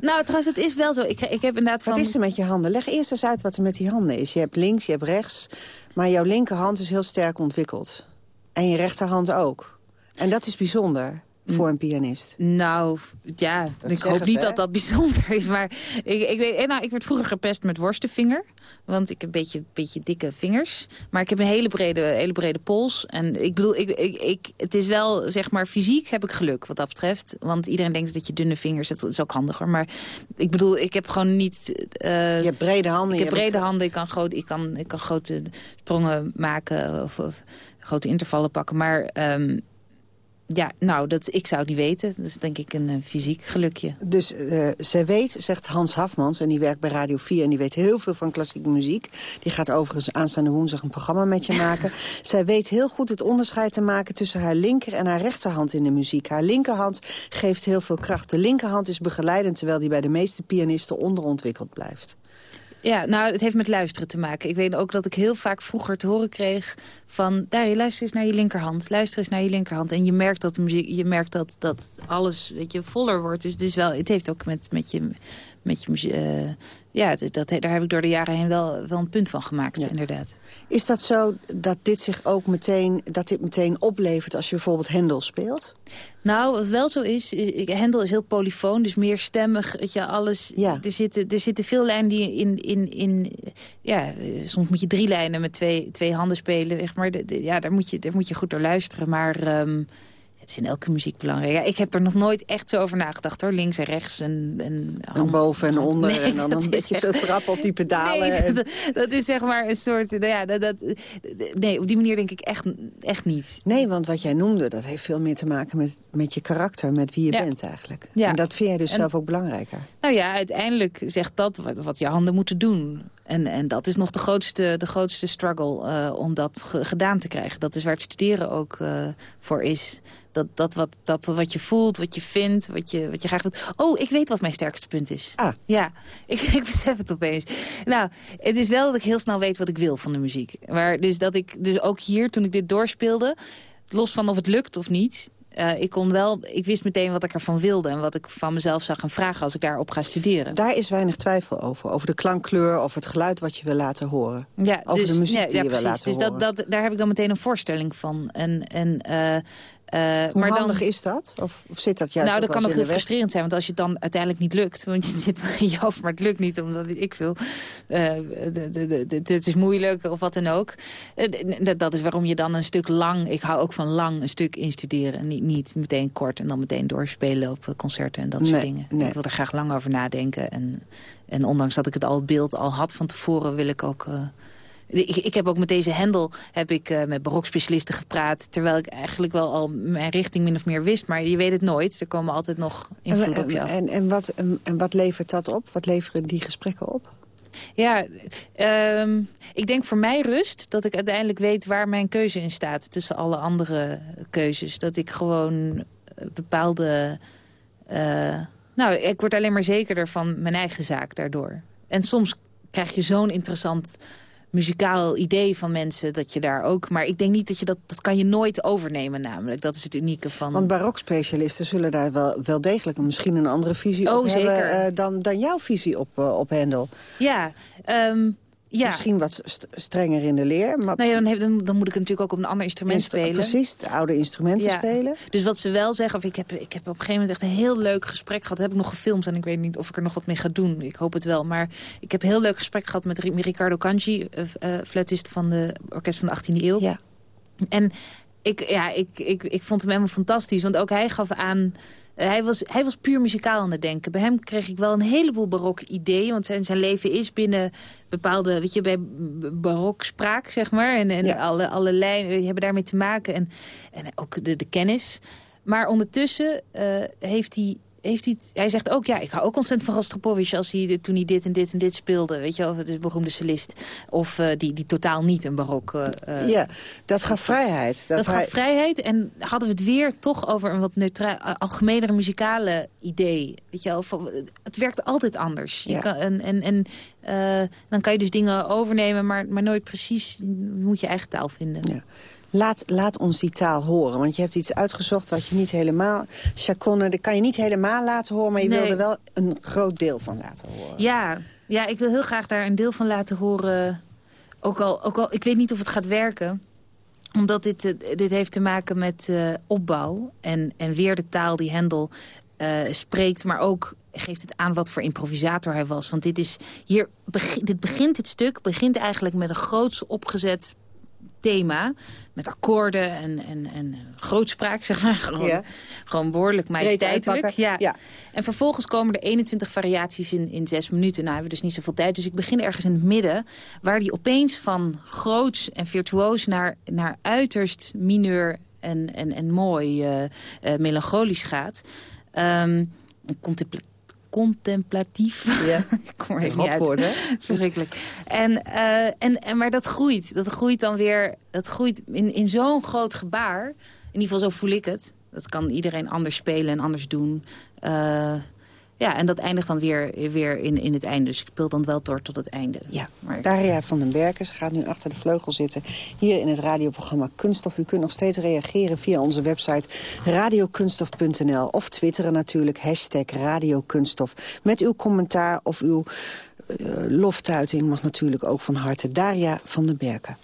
nou, trouwens, het is wel zo. Ik, ik heb inderdaad van... Wat is er met je handen? Leg eerst eens uit wat er met die handen is. Je hebt links, je hebt rechts. Maar jouw linkerhand is heel sterk ontwikkeld. En je rechterhand ook. En dat is bijzonder voor een pianist. Nou, ja, dat ik hoop niet dat dat bijzonder is. Maar ik, ik, weet, nou, ik werd vroeger gepest met worstenvinger. Want ik heb een beetje, beetje dikke vingers. Maar ik heb een hele brede, hele brede pols. En ik bedoel, ik, ik, ik, het is wel, zeg maar, fysiek heb ik geluk wat dat betreft. Want iedereen denkt dat je dunne vingers, dat is ook handiger. Maar ik bedoel, ik heb gewoon niet... Uh, je hebt brede handen. Ik heb brede handen, ik kan, groot, ik, kan, ik kan grote sprongen maken of, of grote intervallen pakken. Maar... Um, ja, nou, dat, ik zou het niet weten. Dat is denk ik een uh, fysiek gelukje. Dus uh, zij weet, zegt Hans Hafmans, en die werkt bij Radio 4... en die weet heel veel van klassieke muziek. Die gaat overigens aanstaande woensdag een programma met je maken. zij weet heel goed het onderscheid te maken tussen haar linker en haar rechterhand in de muziek. Haar linkerhand geeft heel veel kracht. De linkerhand is begeleidend, terwijl die bij de meeste pianisten onderontwikkeld blijft. Ja, nou, het heeft met luisteren te maken. Ik weet ook dat ik heel vaak vroeger te horen kreeg van... daar, luister eens naar je linkerhand, luister eens naar je linkerhand. En je merkt dat, de muziek, je merkt dat, dat alles weet je, voller wordt. Dus het, is wel, het heeft ook met, met je... Met je uh, ja, dat, dat, daar heb ik door de jaren heen wel, wel een punt van gemaakt, ja. inderdaad. Is dat zo dat dit zich ook meteen, dat dit meteen oplevert als je bijvoorbeeld Hendel speelt? Nou, wat wel zo is, is Hendel is heel polyfoon, dus meer stemmig. Weet je, alles, ja. er, zitten, er zitten veel lijnen die in, in, in... Ja, soms moet je drie lijnen met twee, twee handen spelen. Zeg maar, de, de, ja, daar moet, je, daar moet je goed door luisteren. Maar um, het is in elke muziek belangrijk. Ja, ik heb er nog nooit echt zo over nagedacht hoor. Links en rechts en, en, en boven en onder. Nee, en dan een beetje echt... zo trappen op die pedalen. Nee, en... dat, dat, is zeg maar een soort... Nou ja, dat, dat, nee, op die manier denk ik echt, echt niet. Nee, want wat jij noemde, dat heeft veel meer te maken met, met je karakter. Met wie je ja. bent eigenlijk. Ja. En dat vind jij dus en, zelf ook belangrijker. Nou ja, uiteindelijk zegt dat wat, wat je handen moeten doen. En, en dat is nog de grootste, de grootste struggle uh, om dat ge gedaan te krijgen. Dat is waar het studeren ook uh, voor is. Dat, dat, wat, dat wat je voelt, wat je vindt, wat je, wat je graag wilt. Oh, ik weet wat mijn sterkste punt is. Ah. Ja, ik, ik besef het opeens. Nou, het is wel dat ik heel snel weet wat ik wil van de muziek. Maar dus dat ik dus ook hier, toen ik dit doorspeelde... los van of het lukt of niet... Uh, ik, kon wel, ik wist meteen wat ik ervan wilde... en wat ik van mezelf zou gaan vragen als ik daarop ga studeren. Daar is weinig twijfel over. Over de klankkleur of het geluid wat je wil laten horen. Ja, over dus, de muziek ja, die ja, je precies. wil laten dus horen. Dat, dat, daar heb ik dan meteen een voorstelling van. En, en Uh, Hoe maar handig is dat? Of, of, zit dat juist Nou, dat kan ook heel frustrerend zijn. Want als je het dan uiteindelijk niet lukt... want je zit in je hoofd, maar het lukt niet, omdat ik veel. Uh, het is moeilijk of wat dan ook. Uh, dat is waarom je dan een stuk lang... ik hou ook van lang een stuk instuderen. Niet, niet meteen kort en dan meteen doorspelen op concerten en dat soort dingen. Nee. Ik wil er graag lang over nadenken. En, en ondanks dat ik het al het beeld al had van tevoren... wil ik ook ik, ik heb ook met deze hendel heb ik, uh, met barokspecialisten gepraat... terwijl ik eigenlijk wel al mijn richting min of meer wist. Maar je weet het nooit. Er komen altijd nog invloeden op je af. En, en, wat, en wat levert dat op? Wat leveren die gesprekken op? Ja, um, ik denk voor mij rust dat ik uiteindelijk weet waar mijn keuze in staat... tussen alle andere keuzes. Dat ik gewoon eh, bepaalde... Uh, nou, ik word alleen maar zekerder van mijn eigen zaak daardoor. En soms krijg je zo'n interessant muzikaal idee van mensen dat je daar ook... Maar ik denk niet dat je dat... Dat kan je nooit overnemen namelijk. Dat is het unieke van... Want barokspecialisten zullen daar wel, wel degelijk misschien een andere visie oh, op zeker. hebben... Uh, dan, dan jouw visie op, uh, op Hendel. Ja, um, ja. Misschien wat st strenger in de leer. Maar nou ja, dan, heb, dan, dan, moet ik natuurlijk ook op een ander instrument spelen. Precies, de oude instrumenten ja. spelen. Dus wat ze wel zeggen, of ik heb, ik heb op een gegeven moment echt een heel leuk gesprek gehad. Dat heb ik nog gefilmd en ik weet niet of ik er nog wat mee ga doen. Ik hoop het wel. Maar ik heb een heel leuk gesprek gehad met Ricardo Kanji, uh, uh, fluitist van de orkest van de 18e eeuw. Ja. En ik, ja, ik, ik, ik vond hem helemaal fantastisch. Want ook hij gaf aan... Uh, hij, was, hij was puur muzikaal aan het denken. Bij hem kreeg ik wel een heleboel barok ideeën. Want zijn, zijn leven is binnen bepaalde... Weet je, bij barok spraak, zeg maar. En, en Ja. alle, alle lijnen die hebben daarmee te maken. En, en ook de, de kennis. Maar ondertussen eh, heeft hij... Heeft hij, hij zegt ook, ja, ik hou ook ontzettend van Rostropovich... als hij, toen hij dit en dit en dit speelde. Weet je, of het is een beroemde solist. Of eh, die, die totaal niet een barok... eh, eh, ja, dat gaf vrijheid. Dat, dat hij, gaf vrijheid en hadden we het weer toch over een wat neutraal, algemenere muzikale idee. Weet je wel, van, het werkt altijd anders. Je Ja. kan, en en, en dan kan je dus dingen overnemen, maar, maar nooit precies moet je eigen taal vinden. Ja. Laat, laat ons die taal horen. Want je hebt iets uitgezocht wat je niet helemaal... Chaconne, dat kan je niet helemaal laten horen... maar je Nee. wilde wel een groot deel van laten horen. Ja, ja, ik wil heel graag daar een deel van laten horen. Ook al, ook al ik weet niet of het gaat werken omdat dit, eh, dit heeft te maken met eh, opbouw. En, en weer de taal die Hendel eh, spreekt. Maar ook geeft het aan wat voor improvisator hij was. Want dit, is hier, dit begint, dit stuk begint eigenlijk met een groots opgezet thema. Met akkoorden en, en, en grootspraak, zeg maar. Gewoon, Ja. gewoon behoorlijk majesteitelijk. Ja. Ja. En vervolgens komen er 21 variaties in, in zes minuten. Nou hebben we dus niet zoveel tijd. Dus ik begin ergens in het midden. Waar die opeens van groots en virtuoos naar, naar uiterst mineur en, en, en mooi eh, eh, melancholisch gaat. Contempla- contemplatief. Ja. ik kom er even niet uit. Rotwoord, hè? Verschrikkelijk. En, eh, en, en, maar dat groeit. Dat groeit dan weer dat groeit in, in zo'n groot gebaar. In ieder geval zo voel ik het. Dat kan iedereen anders spelen en anders doen. Eh, ja, en dat eindigt dan weer, weer in, in het einde. Dus ik speel dan wel door tot het einde. Ja, Maar- Daria van den Berken, ze gaat nu achter de vleugel zitten... hier in het radioprogramma Kunststof. U kunt nog steeds reageren via onze website radiokunststof.nl... of twitteren natuurlijk, hashtag radiokunststof. Met uw commentaar of uw eh, loftuiting mag natuurlijk ook van harte. Daria van den Berken.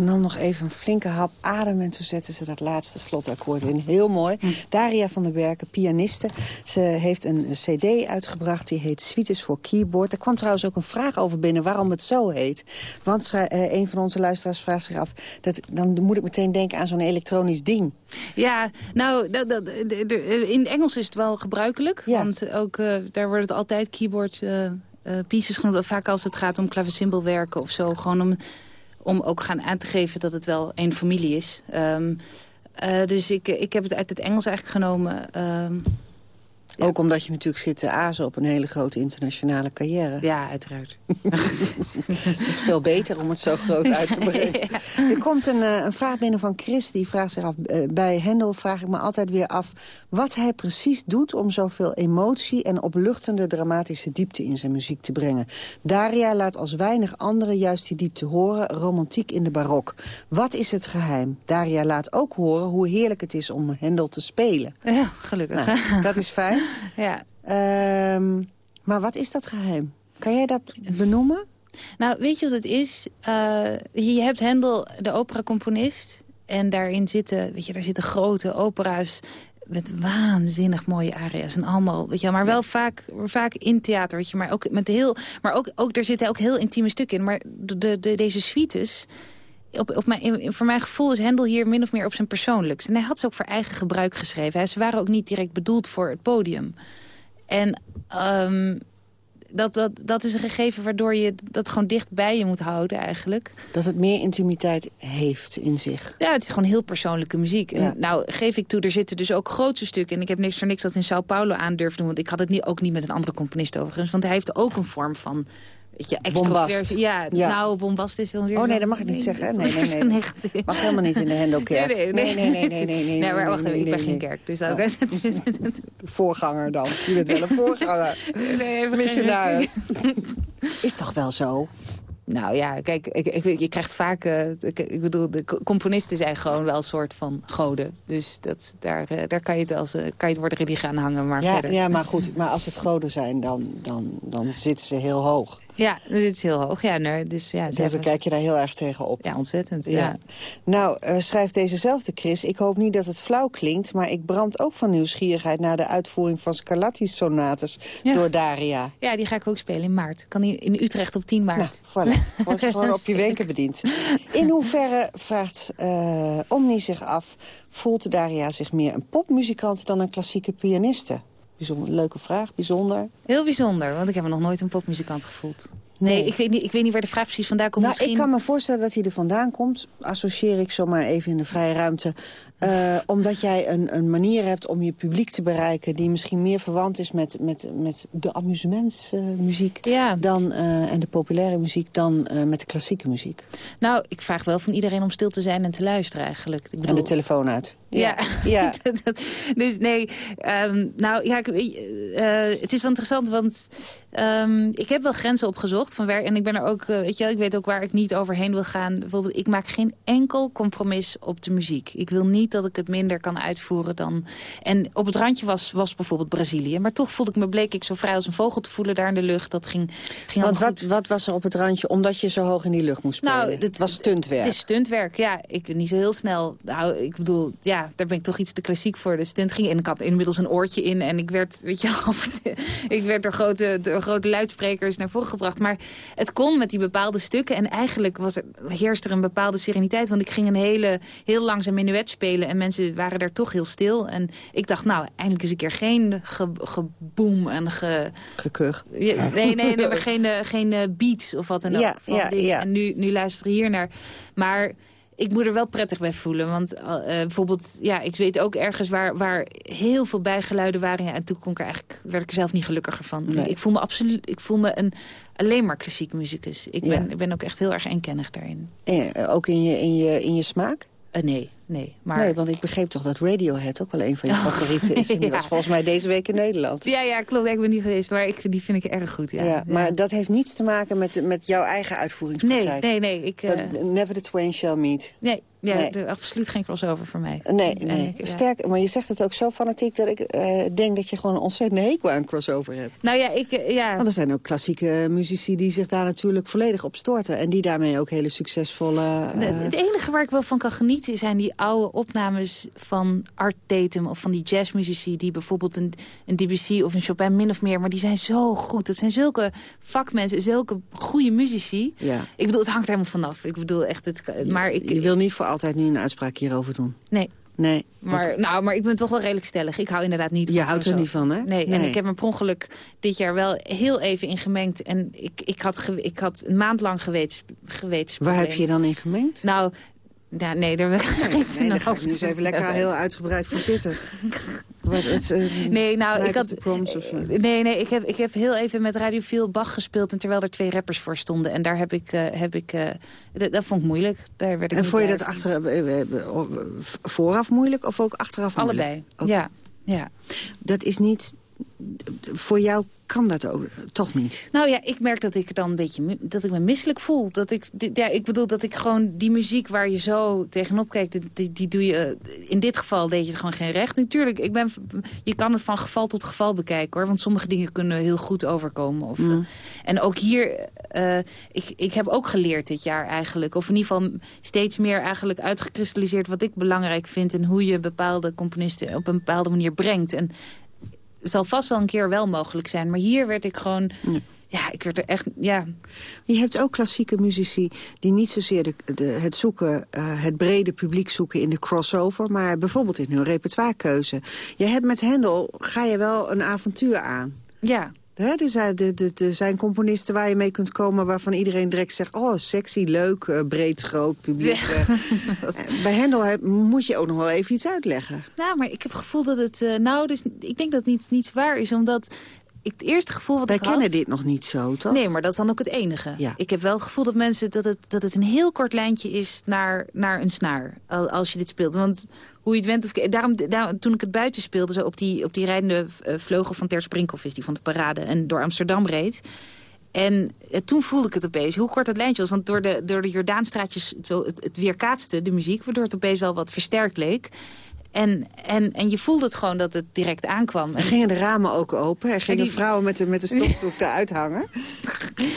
Ze nam nog even een flinke hap adem en toen zetten ze dat laatste slotakkoord in. Heel mooi. Hm. Daria van der Berken, pianiste. Ze heeft een cd uitgebracht, die heet Suites voor Keyboard. Er kwam trouwens ook een vraag over binnen waarom het zo heet. Want uh, een van onze luisteraars vraagt zich af... Dat, dan moet ik meteen denken aan zo'n elektronisch ding. Ja, nou, dat, dat, in Engels is het wel gebruikelijk. Ja. Want ook uh, daar wordt het altijd keyboard... Uh, pieces genoemd. Vaak als het gaat om klavecimbelwerken of zo. Gewoon om, om ook gaan aan te geven dat het wel één familie is. Um, uh, dus ik, ik heb het uit het Engels eigenlijk genomen. Um, ja. Ook omdat je natuurlijk zit te azen op een hele grote internationale carrière. Ja, uiteraard. het is veel beter om het zo groot uit te brengen. ja. Er komt een, uh, een, vraag binnen van Chris. Die vraagt zich af, uh, bij Hendel vraag ik me altijd weer af... wat hij precies doet om zoveel emotie en opluchtende dramatische diepte in zijn muziek te brengen. Daria laat als weinig anderen juist die diepte horen. Romantiek in de barok. Wat is het geheim? Daria laat ook horen hoe heerlijk het is om Hendel te spelen. Ja, gelukkig. Nou, dat is fijn. Ja. Um, maar wat is dat geheim? Kan jij dat benoemen? Nou, weet je wat het is? Uh, je hebt Hendel, de operacomponist. En daarin zitten, weet je, daar zitten grote opera's met waanzinnig mooie aria's en allemaal, weet je, maar wel vaak, vaak in theater, weet je, maar ook met heel, maar ook, ook er zitten ook heel intieme stukken in, maar de, de, de deze suites, op, op mijn, voor mijn gevoel is Hendel hier min of meer op zijn persoonlijkst. En hij had ze ook voor eigen gebruik geschreven. Ze waren ook niet direct bedoeld voor het podium. En um, dat, dat, dat is een gegeven waardoor je dat gewoon dicht bij je moet houden eigenlijk. Dat het meer intimiteit heeft in zich. Ja, het is gewoon heel persoonlijke muziek. En Ja. nou geef ik toe, er zitten dus ook grootste stukken. En ik heb niks voor niks dat in Sao Paulo aandurven doen. Want ik had het niet, ook niet met een andere componist overigens. Want hij heeft ook een vorm van... Je, extroversie. Bombast. Ja, Ja. nou, bombast is dan weer... Oh nee, dat mag ik niet zeggen. Nee, nee, nee. Mag helemaal niet in de Hendelkerk. Nee, nee, nee. nee, nee, nee, nee, nee, Nee, maar wacht nee, even, ik ben geen kerk. Dus dat Voorganger dan. Je bent wel een voorganger. Nee, Missionaris. Is toch wel zo? Nou ja, kijk, ik, ik, je krijgt vaak... eh, ik, ik bedoel, de co- componisten zijn gewoon wel een soort van goden. Dus dat, daar, eh, daar kan je het als eh, kan je het woord religie aan hangen. Maar Ja, verder. ja, maar goed. Maar als het goden zijn, dan, dan, dan zitten ze heel hoog. Ja, dit is heel hoog. Ja, nee, dus ja, Dus hebben- kijk je daar heel erg tegen op. ja ontzettend. Ja. Ja. Nou, eh, schrijft dezezelfde Chris... ik hoop niet dat het flauw klinkt... maar ik brand ook van nieuwsgierigheid... naar de uitvoering van Scarlatti's sonates Ja. door Daria. ja, die ga ik ook spelen in maart. Kan die in Utrecht op 10 maart. Nou, voilà. Wordt gewoon op je wenken bediend. In hoeverre, vraagt eh Omni zich af... voelt Daria zich meer een popmuzikant dan een klassieke pianiste? Bijzonder, leuke vraag, bijzonder. Heel bijzonder, want ik heb me nog nooit een popmuzikant gevoeld. Nee, Nee. ik, weet niet, ik weet niet waar de vraag precies vandaan komt. Nou, Misschien... ik kan me voorstellen dat hij er vandaan komt. Associeer ik zomaar even in de vrije ruimte. Eh, omdat jij een, een manier hebt om je publiek te bereiken... die misschien meer verwant is met, met, met de amusementsmuziek... Ja. dan, eh, en de populaire muziek dan eh, met de klassieke muziek. Nou, ik vraag wel van iedereen om stil te zijn en te luisteren eigenlijk. Ik En bedoel, de telefoon uit. Ja, ja. Dus nee, ehm, nou ja, ik, eh, het is wel interessant, want ehm, ik heb wel grenzen opgezocht van waar en ik ben er ook, eh, weet je, wel, ik weet ook waar ik niet overheen wil gaan. Bijvoorbeeld, ik maak geen enkel compromis op de muziek. Ik wil niet dat ik het minder kan uitvoeren dan. En op het randje was, was bijvoorbeeld Brazilië, maar toch voelde ik me bleek ik zo vrij als een vogel te voelen daar in de lucht. Dat ging, ging Want wat, wat was er op het randje omdat je zo hoog in die lucht moest spelen? Nou, het was stuntwerk. Het is stuntwerk, ja. Ik ben niet zo heel snel. Nou, ik bedoel, ja, daar ben ik toch iets te klassiek voor. De stunt ging en ik had inmiddels een oortje in en ik werd, weet je, ik werd door grote, door grote luidsprekers naar voren gebracht. Maar het kon met die bepaalde stukken en eigenlijk was er, heerst er een bepaalde sereniteit. Want ik ging een hele, heel langzaam menuet spelen en mensen waren daar toch heel stil. En ik dacht, nou, eindelijk eens een keer geen ge, geboom en ge, Gekug. ja, nee, nee, nee, maar geen, eh, geen eh, beats of wat dan ook. Ja, van ja, dingen. ja. En nu, nu luisteren hier naar. Maar ik moet er wel prettig bij voelen. Want eh, bijvoorbeeld, ja, ik weet ook ergens waar, waar heel veel bijgeluiden waren. Ja, en toen kon ik er eigenlijk, werd ik er zelf niet gelukkiger van. Nee. Ik, ik voel me absoluut, ik voel me een alleen maar klassiek muzikus. Ik ben, Ja. ik ben ook echt heel erg eenkennig daarin. Ook in je, in je, in je smaak? Eh, nee, nee. Maar... Nee, want ik begreep toch dat Radiohead ook wel een van je favorieten is. En die ja. was volgens mij deze week in Nederland. Ja, ja, klopt. Ik ben niet geweest, maar ik, die vind ik erg goed. Ja. Ja, maar dat heeft niets te maken met, met jouw eigen Nee, uitvoeringspraktijk. nee, nee. Ik, Dat, eh, never the twain shall meet. nee, ja, Nee. er- absoluut geen crossover voor mij. Nee, nee. ik- ja. Sterk, maar je zegt het ook zo fanatiek dat ik eh, denk dat je gewoon een ontzettende hekel aan crossover hebt. Nou ja, ik... eh, ja. Want er zijn ook klassieke muzici die zich daar natuurlijk volledig op storten. En die daarmee ook hele succesvolle... De- Het enige waar ik wel van kan genieten zijn die oude opnames van Art Tatum of van die jazzmuzici die bijvoorbeeld een, een Debussy of een Chopin min of meer, maar die zijn zo goed. Dat zijn zulke vakmensen, zulke goede muzici. ja. Ik bedoel, het hangt helemaal vanaf. Ik bedoel echt, het, maar ik, je wil niet voor altijd nu een uitspraak hierover doen. nee. Nee. Maar, nou, maar ik ben toch wel redelijk stellig. Ik hou inderdaad niet Je houdt er niet van, hè? Nee, en Nee. ik heb me per ongeluk dit jaar wel heel even in gemengd. En ik, ik, had, ik had een maand lang gewetensprobleem. Waar heb je dan in gemengd? Nou, ja, nee, daar wil ik geen Nee, zin daar ga ik over nu even lekker heel uitgebreid voor zitten. Het, eh, Nee, nou, ik had... Proms of, eh? Nee, nee, ik heb, ik heb heel even met Radio Veel Bach gespeeld... en terwijl er twee rappers voor stonden. En daar heb ik... eh, heb ik eh, dat, dat vond ik moeilijk. Daar werd ik En vond je dat achter, eh, eh, eh, vooraf moeilijk of ook achteraf moeilijk? Allebei, ja. ja. Dat is niet... Voor jou kan dat ook, toch niet? Nou ja, ik merk dat ik dan een beetje dat ik me misselijk voel. Dat ik, ja, ik bedoel dat ik gewoon die muziek waar je zo tegenop kijkt, die- die, doe je. eh, In dit geval deed je het gewoon geen recht. Natuurlijk, ik ben, je kan het van geval tot geval bekijken hoor. Want sommige dingen kunnen heel goed overkomen. Of, Mm. eh, en ook hier, eh, ik, ik heb ook geleerd dit jaar eigenlijk. Of in ieder geval steeds meer eigenlijk uitgekristalliseerd wat ik belangrijk vind. En hoe je bepaalde componisten op een bepaalde manier brengt. En zal vast wel een keer wel mogelijk zijn. Maar hier werd ik gewoon... Ja, ik werd er echt... Ja, Je hebt ook klassieke muzici die niet zozeer de, de, het, zoeken, eh, het brede publiek zoeken in de crossover... maar bijvoorbeeld in hun repertoirekeuze. Je hebt met Hendel, ga je wel een avontuur aan. ja. Hè, er, zijn, componisten waar je mee kunt komen... waarvan iedereen direct zegt, oh, sexy, leuk, eh, breed, groot publiek. eh. Bij Hendel moet je ook nog wel even iets uitleggen. Nou, maar ik heb het gevoel dat het... eh, nou, dus, ik denk dat het niet, niet zwaar is, omdat... Ik, het eerste gevoel wat Wij ik kennen had... dit nog niet zo, toch? Nee, maar dat is dan ook het enige. Ja. Ik heb wel het gevoel dat mensen dat het, dat het een heel kort lijntje is naar, naar een snaar. al- Als je dit speelt. Want hoe je het went of daarom, daarom toen ik het buiten speelde, zo op die, op die rijdende eh, vleugel van Ter Sprinkhoff is die van de parade en door Amsterdam reed. En eh, toen voelde ik het opeens, hoe kort het lijntje was. Want door de, door de Jordaanstraatjes zo het, het weerkaatste, de muziek... waardoor het opeens wel wat versterkt leek. En, en, en je voelde het gewoon dat het direct aankwam. Er En, gingen de ramen ook open. Er gingen die- vrouwen met de, met de stofdoek eruit hangen.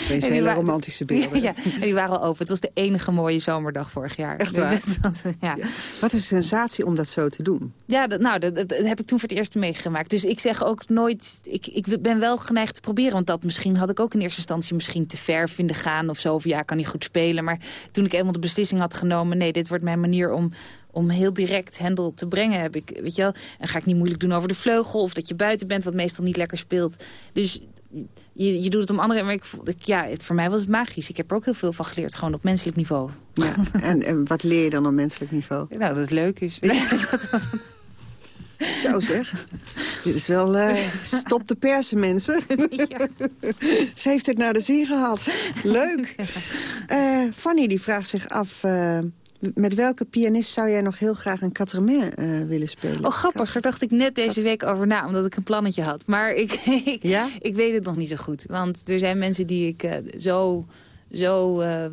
Deze hele romantische beelden. Ja, en die waren al open. Het was de enige mooie zomerdag vorig jaar. Echt Dus waar? dat- dat- ja. Wat een sensatie om dat zo te doen. Ja, dat, nou, dat, dat- dat heb ik toen voor het eerst meegemaakt. Dus ik zeg ook nooit... Ik, ik ben wel geneigd te proberen. Want dat misschien had ik ook in eerste instantie misschien te ver vinden gaan of zo. Of ja, kan niet goed spelen. Maar toen ik eenmaal de beslissing had genomen... nee, dit wordt mijn manier om, om heel direct Hendel te brengen. Heb ik, weet je wel, en ga ik niet moeilijk doen over de vleugel... of dat je buiten bent, wat meestal niet lekker speelt. Dus je, je doet het om anderen. Maar ik, ja, het, voor mij was het magisch. Ik heb er ook heel veel van geleerd, gewoon op menselijk niveau. Ja. en, en wat leer je dan op menselijk niveau? Nou, dat het leuk is. Zo zeg. Dit is wel... eh, stop de persen, mensen. Ze heeft het naar de zin gehad. Leuk. Eh, Fanny die vraagt zich af... eh, met welke pianist zou jij nog heel graag een quatremain eh, willen spelen? Oh, grappig. Daar dacht ik net deze week over na, omdat ik een plannetje had. Maar ik, ik, Ja? ik weet het nog niet zo goed. Want er zijn mensen die ik eh, zo, zo eh,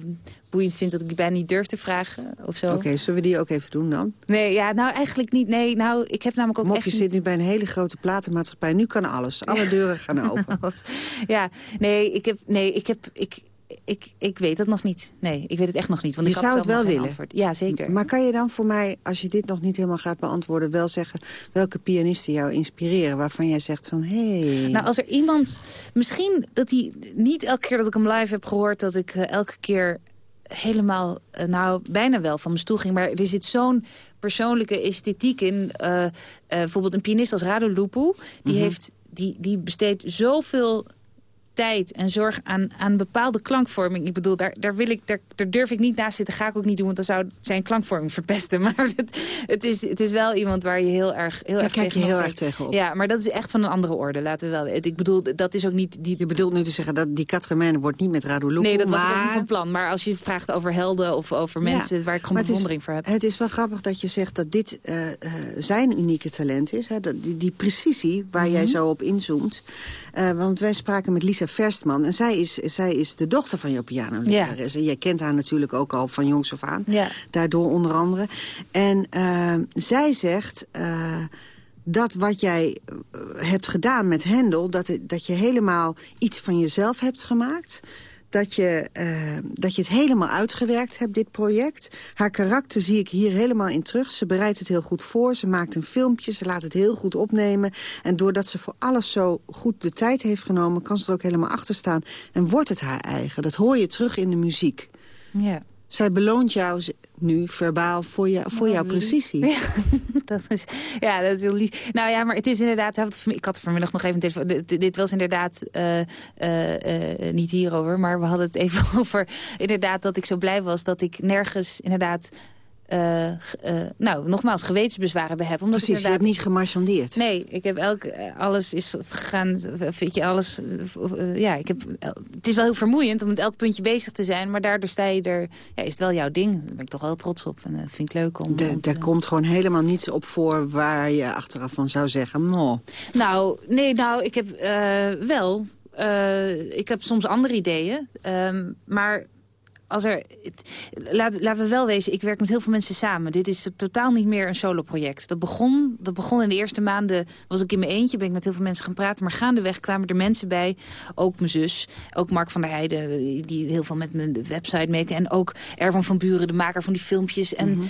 boeiend vind... dat ik die bijna niet durf te vragen of zo. Oké, zullen we die ook even doen dan? Nee, ja, nou eigenlijk niet. Nee, nou, ik heb namelijk ook Mopje echt zit niet... nu bij een hele grote platenmaatschappij. Nu kan alles. Alle deuren gaan open. Ja, nee, ik heb... Nee, ik heb... Ik, ik, ik weet het nog niet. Nee, ik weet het echt nog niet. Want Je ik had zou het zelf wel willen? Antwoord. Ja, zeker. Maar kan je dan voor mij, als je dit nog niet helemaal gaat beantwoorden... wel zeggen welke pianisten jou inspireren? Waarvan jij zegt van, hé... Hey. Nou, als er iemand... Misschien dat hij... Niet elke keer dat ik hem live heb gehoord... dat ik eh, elke keer helemaal... eh, nou, bijna wel van mijn stoel ging. Maar er zit zo'n persoonlijke esthetiek in. eh, bijvoorbeeld een pianist als Rado Lupu. Die, Mhm. heeft, die, die besteedt zoveel tijd en zorg aan, aan bepaalde klankvorming. Ik bedoel, daar, daar, wil ik, daar, daar durf ik niet naast zitten. Ga ik ook niet doen, want dan zou zijn klankvorming verpesten. Maar het, het, is, het is wel iemand waar je heel erg heel Daar erg kijk je heel erg tegenop. Ja, maar dat is echt van een andere orde, laten we wel weten. Ik bedoel, dat is ook niet... Die... Je bedoelt nu te zeggen dat die Katremene wordt niet met Radulou. Nee, dat was ook niet van plan. Maar als je het vraagt over helden of over mensen Ja, waar ik gewoon is- bewondering voor heb. Het is wel grappig dat je zegt dat dit eh, eh, zijn unieke talent is. Hè? Dat, die, die precisie waar jij Mhm. zo op inzoomt. Eh, want wij spraken met Lisa Verstman. En zij is, zij is de dochter van jouw pianolerares. En jij kent haar natuurlijk ook al van jongs af aan. Ja. Daardoor onder andere. En eh, zij zegt... eh, dat wat jij eh, hebt gedaan met Hendel... Dat, dat je helemaal iets van jezelf hebt gemaakt... Dat je, eh, dat je het helemaal uitgewerkt hebt, dit project. Haar karakter zie ik hier helemaal in terug. Ze bereidt het heel goed voor, ze maakt een filmpje... ze laat het heel goed opnemen. En doordat ze voor alles zo goed de tijd heeft genomen... kan ze er ook helemaal achter staan. En wordt het haar eigen. Dat hoor je terug in de muziek. Ja. Zij beloont jou nu verbaal voor, je, voor jouw precisie. Ja, dat is, ja, dat is heel lief. Nou ja, maar het is inderdaad... Ik had vanmiddag nog even... telefoon- Dit, dit was inderdaad eh, eh, eh, niet hierover, maar we hadden het even over... Inderdaad dat ik zo blij was dat ik nergens inderdaad... eh, eh, nou, nogmaals, gewetensbezwaren bij heb. Omdat Precies, je hebt niet gemarchandeerd. Nee, ik heb elk, eh, alles is gegaan, weet je, alles, ja, ik heb, het is wel heel vermoeiend om met elk puntje bezig te zijn, maar daardoor sta je er, ja, is het wel jouw ding. Daar ben ik toch wel trots op en dat vind ik leuk om... De- om te- daar komt gewoon helemaal niets op voor waar je achteraf van zou zeggen... "Mo." Nou, nee, nou, ik heb wel, ik heb soms andere ideeën, ehm, maar als er, laat, laten we wel wezen, ik werk met heel veel mensen samen. Dit is totaal niet meer een solo-project. Dat begon, dat begon in de eerste maanden, was ik in mijn eentje, ben ik met heel veel mensen gaan praten. Maar gaandeweg kwamen er mensen bij, ook mijn zus, ook Mark van der Heijden, die heel veel met mijn website maken. En ook Ervan van Buren, de maker van die filmpjes. En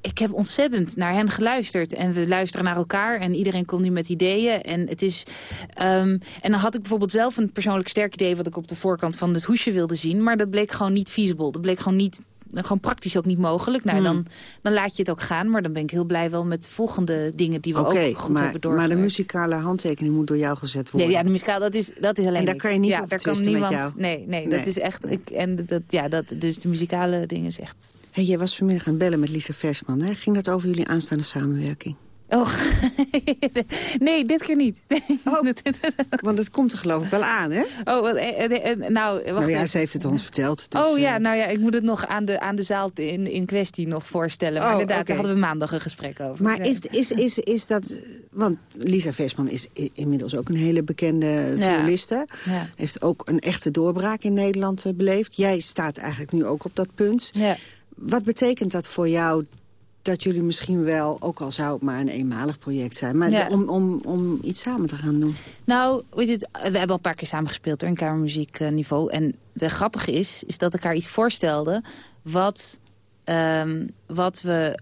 ik heb ontzettend naar hen geluisterd. En we luisteren naar elkaar. En iedereen komt nu met ideeën. En, het is, ehm, en dan had ik bijvoorbeeld zelf een persoonlijk sterk idee... wat ik op de voorkant van het hoesje wilde zien. Maar dat bleek gewoon niet feasible. Dat bleek gewoon niet... Gewoon praktisch ook niet mogelijk. Nou, Hmm. dan, dan laat je het ook gaan. Maar dan ben ik heel blij wel met de volgende dingen die we Oké, ook goed maar, hebben doorgewerkt. maar de muzikale handtekening moet door jou gezet worden. Nee, ja, de muzikaal, dat is, dat is alleen En daar kan je niet ja, over daar kan twisten met niemand, jou. Nee, nee, Nee. dat is echt... Ik, en dat, ja, dat, dus de muzikale dingen is echt... Hey, jij was vanmiddag aan het bellen met Lisa Versman. Hè? Ging dat over jullie aanstaande samenwerking? Oh, nee, dit keer niet. Oh, want het komt er geloof ik wel aan, hè? Oh, eh, eh, eh, nou, wacht nou ja, ze heeft het ons verteld. Dus, oh ja, nou ja, ik moet het nog aan de, aan de zaal in, in kwestie nog voorstellen. Maar Oh, inderdaad, daar hadden we maandag een gesprek over. Maar Ja. is, is, is, dat... Want Lisa Versman is inmiddels ook een hele bekende violiste. Ja. Heeft ook een echte doorbraak in Nederland beleefd. Jij staat eigenlijk nu ook op dat punt. Ja. Wat betekent dat voor jou dat jullie misschien wel, ook al zou het maar een eenmalig project zijn... maar Ja. om, om, om iets samen te gaan doen? Nou, weet je, we hebben al een paar keer samengespeeld hoor, in kamermuziekniveau. En de grappige is, is dat ik haar iets voorstelde... wat, ehm, wat we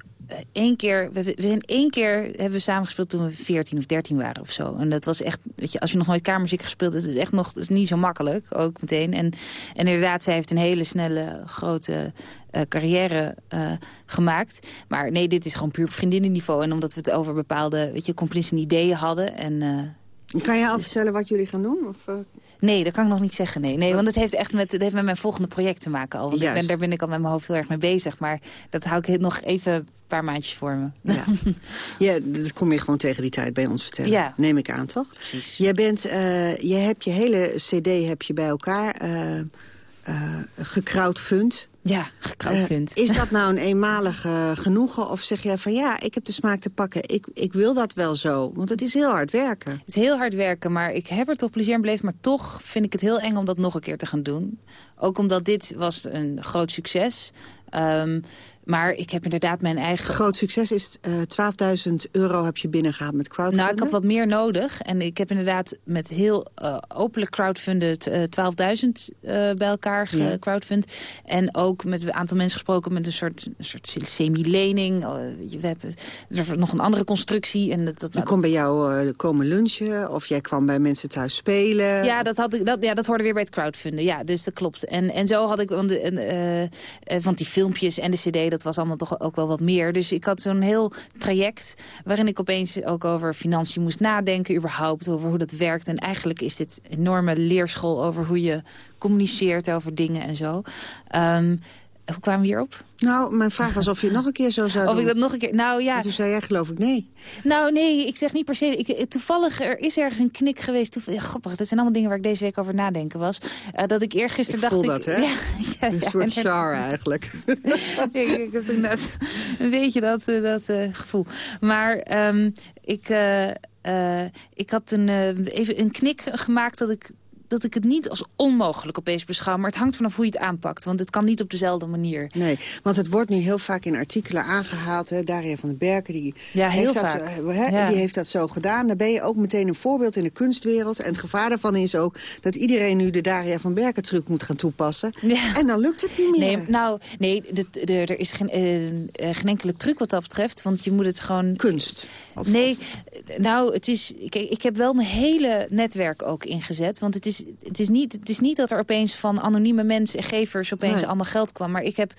één keer... We, we zijn één keer hebben we samengespeeld toen we 14 of 13 waren of zo. En dat was echt, weet je, als je nog nooit kamermuziek gespeeld hebt... is het echt nog is niet zo makkelijk, ook meteen. En, en inderdaad, zij heeft een hele snelle, grote eh, carrière eh, gemaakt. Maar nee, dit is gewoon puur op vriendinnenniveau. En omdat we het over bepaalde, weet je, en ideeën hadden... En, eh, Kan je al vertellen wat jullie gaan doen? Of, eh? Nee, dat kan ik nog niet zeggen. Nee, nee want het heeft echt met, het heeft met mijn volgende project te maken al. Want ik ben, daar ben ik al met mijn hoofd heel erg mee bezig. Maar dat hou ik nog even een paar maandjes voor me. Ja. ja, dat kom je gewoon tegen die tijd bij ons vertellen. Ja. Neem ik aan, toch? Precies. Jij bent, eh, je hebt je hele cd heb je bij elkaar eh eh gecrowdfund. Ja. Eh, is dat nou een eenmalig eh, genoegen? Of zeg jij van ja, ik heb de smaak te pakken. Ik, ik wil dat wel zo. Want het is heel hard werken. Het is heel hard werken, maar ik heb er toch plezier in beleefd. Maar toch vind ik het heel eng om dat nog een keer te gaan doen. Ook omdat dit was een groot succes. Ehm, maar ik heb inderdaad mijn eigen... Groot succes is eh 12.000 euro heb je binnengehaald met crowdfunding. Nou, ik had wat meer nodig. En ik heb inderdaad met heel eh, openlijk crowdfunded eh 12.000 eh, bij elkaar Ja. gecrowdfund. En ook met een aantal mensen gesproken met een soort, een soort semi-lening. Eh, we hebben er nog een andere constructie. En dat, dat, nou, kon bij jou komen lunchen of jij kwam bij mensen thuis spelen. ja, dat, had ik, dat, ja, dat hoorde weer bij het crowdfunden. Ja, dus dat klopt. En, en zo had ik... Want, de- want die filmpjes en de cd, dat was allemaal toch ook wel wat meer. Dus ik had zo'n heel traject waarin ik opeens ook over financiën moest nadenken. Überhaupt over hoe dat werkt. En eigenlijk is dit enorme leerschool over hoe je communiceert over dingen en zo. Um, hoe kwamen we hierop? Nou, mijn vraag was of je nog een keer zo zou of doen. ik dat nog een keer... Nou ja. En toen zei jij geloof ik nee. Nou nee, ik zeg niet per se... Ik, toevallig, er is ergens een knik geweest. Ja, grappig, dat zijn allemaal dingen waar ik deze week over nadenken was. Uh, dat ik eergisteren dacht... ik dat, hè? Ja, ja, een soort char eigenlijk. ik, ik heb inderdaad een beetje dat, uh, dat uh, gevoel. Maar um, ik, ik had een, even een knik gemaakt dat ik dat ik het niet als onmogelijk opeens beschouw. Maar het hangt vanaf hoe je het aanpakt. Want het kan niet op dezelfde manier. Nee, want het wordt nu heel vaak in artikelen aangehaald. Hè. Daria van den Berken, die, ja, heel heeft, vaak. Dat zo, hè, ja. die heeft dat zo gedaan. Dan ben je ook meteen een voorbeeld in de kunstwereld. En het gevaar daarvan is ook dat iedereen nu de Daria van Berken truc moet gaan toepassen. Ja. En dan lukt het niet meer. Nee, nou, nee, er is geen, uh, geen enkele truc wat dat betreft. Want je moet het gewoon... Kunst. Of, nee, nou, het is... Kijk, ik heb wel mijn hele netwerk ook ingezet. Want het is, het is, niet, het is niet dat er opeens van anonieme mensen, gevers, opeens nee. allemaal geld kwam. Maar ik heb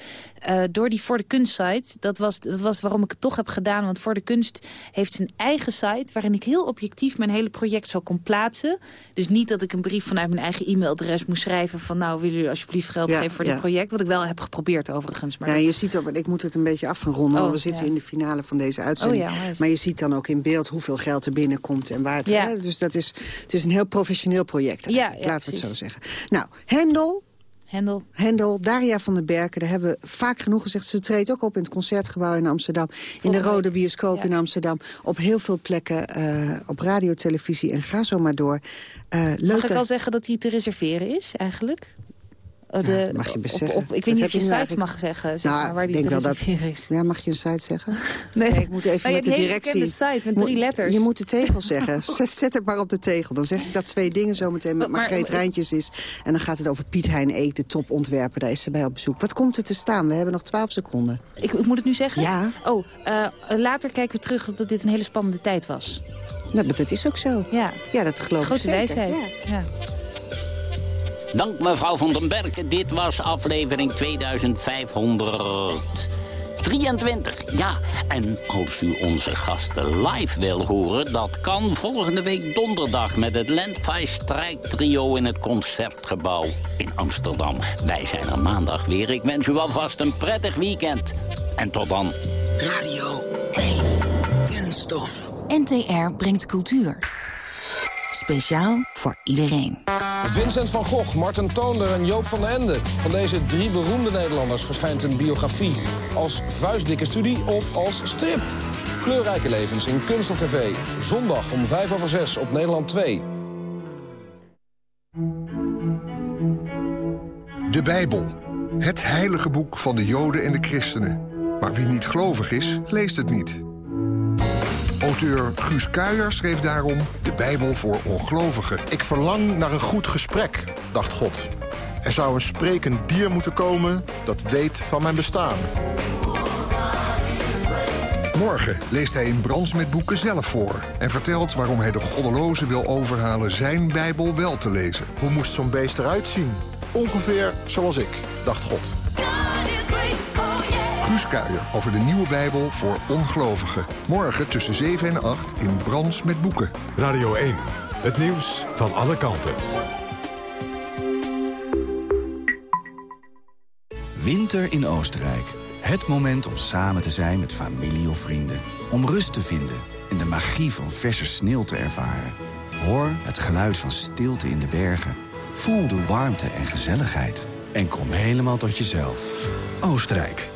uh, door die Voor de Kunst site, dat was, dat was waarom ik het toch heb gedaan. Want Voor de Kunst heeft zijn eigen site, waarin ik heel objectief mijn hele project zo kon plaatsen. Dus niet dat ik een brief vanuit mijn eigen e-mailadres moest schrijven van nou, willen jullie alsjeblieft geld ja, geven voor ja. dit project. Wat ik wel heb geprobeerd overigens. Maar ja, je ziet ook, ik moet het een beetje af gaan ronden, oh, we zitten ja. in de finale van deze uitzending. Oh, ja, maar je ziet dan ook in beeld hoeveel geld er binnenkomt en waar het... Dus dat is, het is een heel professioneel project. Ja, Laten we het zo zeggen. Nou, Hendel. Hendel. Hendel, Daria van den Berken, daar hebben we vaak genoeg gezegd. Ze treedt ook op in het Concertgebouw in Amsterdam. In de Rode Bioscoop ja. in Amsterdam. Op heel veel plekken, uh, op radio, televisie en ga zo maar door. Uh, leuk Mag ik al zeggen dat die te reserveren is, eigenlijk? De, ja, mag je beseffen. Op, op, ik weet niet of je, je site mag zeggen, zeg nou, maar, waar die denk wel dat, is. Ja, mag je een site zeggen? Nee, nee ik moet even nou, met de directie... een site met drie letters. Je moet de tegel zeggen. Zet, zet, het maar op de tegel. Dan zeg ik dat twee dingen zo meteen met Margreet Rijntjes is. En dan gaat het over Piet Hein Eek, de topontwerper. Daar is ze bij op bezoek. Wat komt er te staan? We hebben nog twaalf seconden. Ik, ik, moet het nu zeggen? Ja. Oh, uh, later kijken we terug dat dit een hele spannende tijd was. Nou, dat is ook zo. Ja, ja dat geloof Grote ik zeker. wijsheid. Ja. ja. Dank mevrouw van den Berken. Dit was aflevering 2523. Ja, en als u onze gasten live wil horen... dat kan volgende week donderdag met het Landfire Strijktrio... in het Concertgebouw in Amsterdam. Wij zijn er maandag weer. Ik wens u alvast een prettig weekend. En tot dan. Radio 1. Kunststof. NTR brengt cultuur. Speciaal voor iedereen. Vincent van Gogh, Martin Toonder en Joop van den Ende. Van deze drie beroemde Nederlanders verschijnt een biografie. Als vuistdikke studie of als strip. Kleurrijke levens in Kunst of TV. Zondag om 5 over 6 op Nederland 2. De Bijbel. Het heilige boek van de Joden en de christenen. Maar wie niet gelovig is, leest het niet. Auteur Guus Kuijer schreef daarom de Bijbel voor ongelovigen. Ik verlang naar een goed gesprek, dacht God. Er zou een sprekend dier moeten komen dat weet van mijn bestaan. Morgen leest hij in Brands met boeken zelf voor... en vertelt waarom hij de goddelozen wil overhalen zijn Bijbel wel te lezen. Hoe moest zo'n beest eruit zien? Ongeveer zoals ik, dacht God. Guus Kuijer over de nieuwe Bijbel voor ongelovigen. Morgen tussen 7 en 8 in Brands met boeken. Radio 1, het nieuws van alle kanten. Winter in Oostenrijk. Het moment om samen te zijn met familie of vrienden. Om rust te vinden en de magie van verse sneeuw te ervaren. Hoor het geluid van stilte in de bergen. Voel de warmte en gezelligheid. En kom helemaal tot jezelf. Oostenrijk.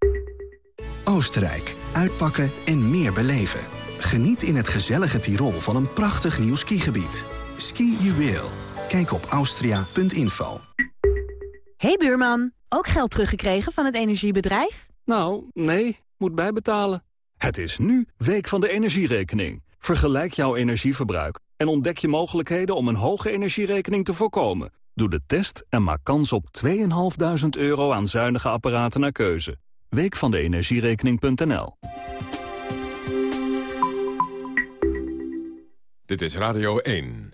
Oostenrijk. Uitpakken en meer beleven. Geniet in het gezellige Tirol van een prachtig nieuw skigebied. Ski Juweel. Kijk op austria.info. Hey buurman, ook geld teruggekregen van het energiebedrijf? Nou, nee, moet bijbetalen. Het is nu Week van de Energierekening. Vergelijk jouw energieverbruik en ontdek je mogelijkheden om een hoge energierekening te voorkomen. Doe de test en maak kans op 2.500 euro aan zuinige apparaten naar keuze. Week van de energierekening.nl Dit is Radio 1.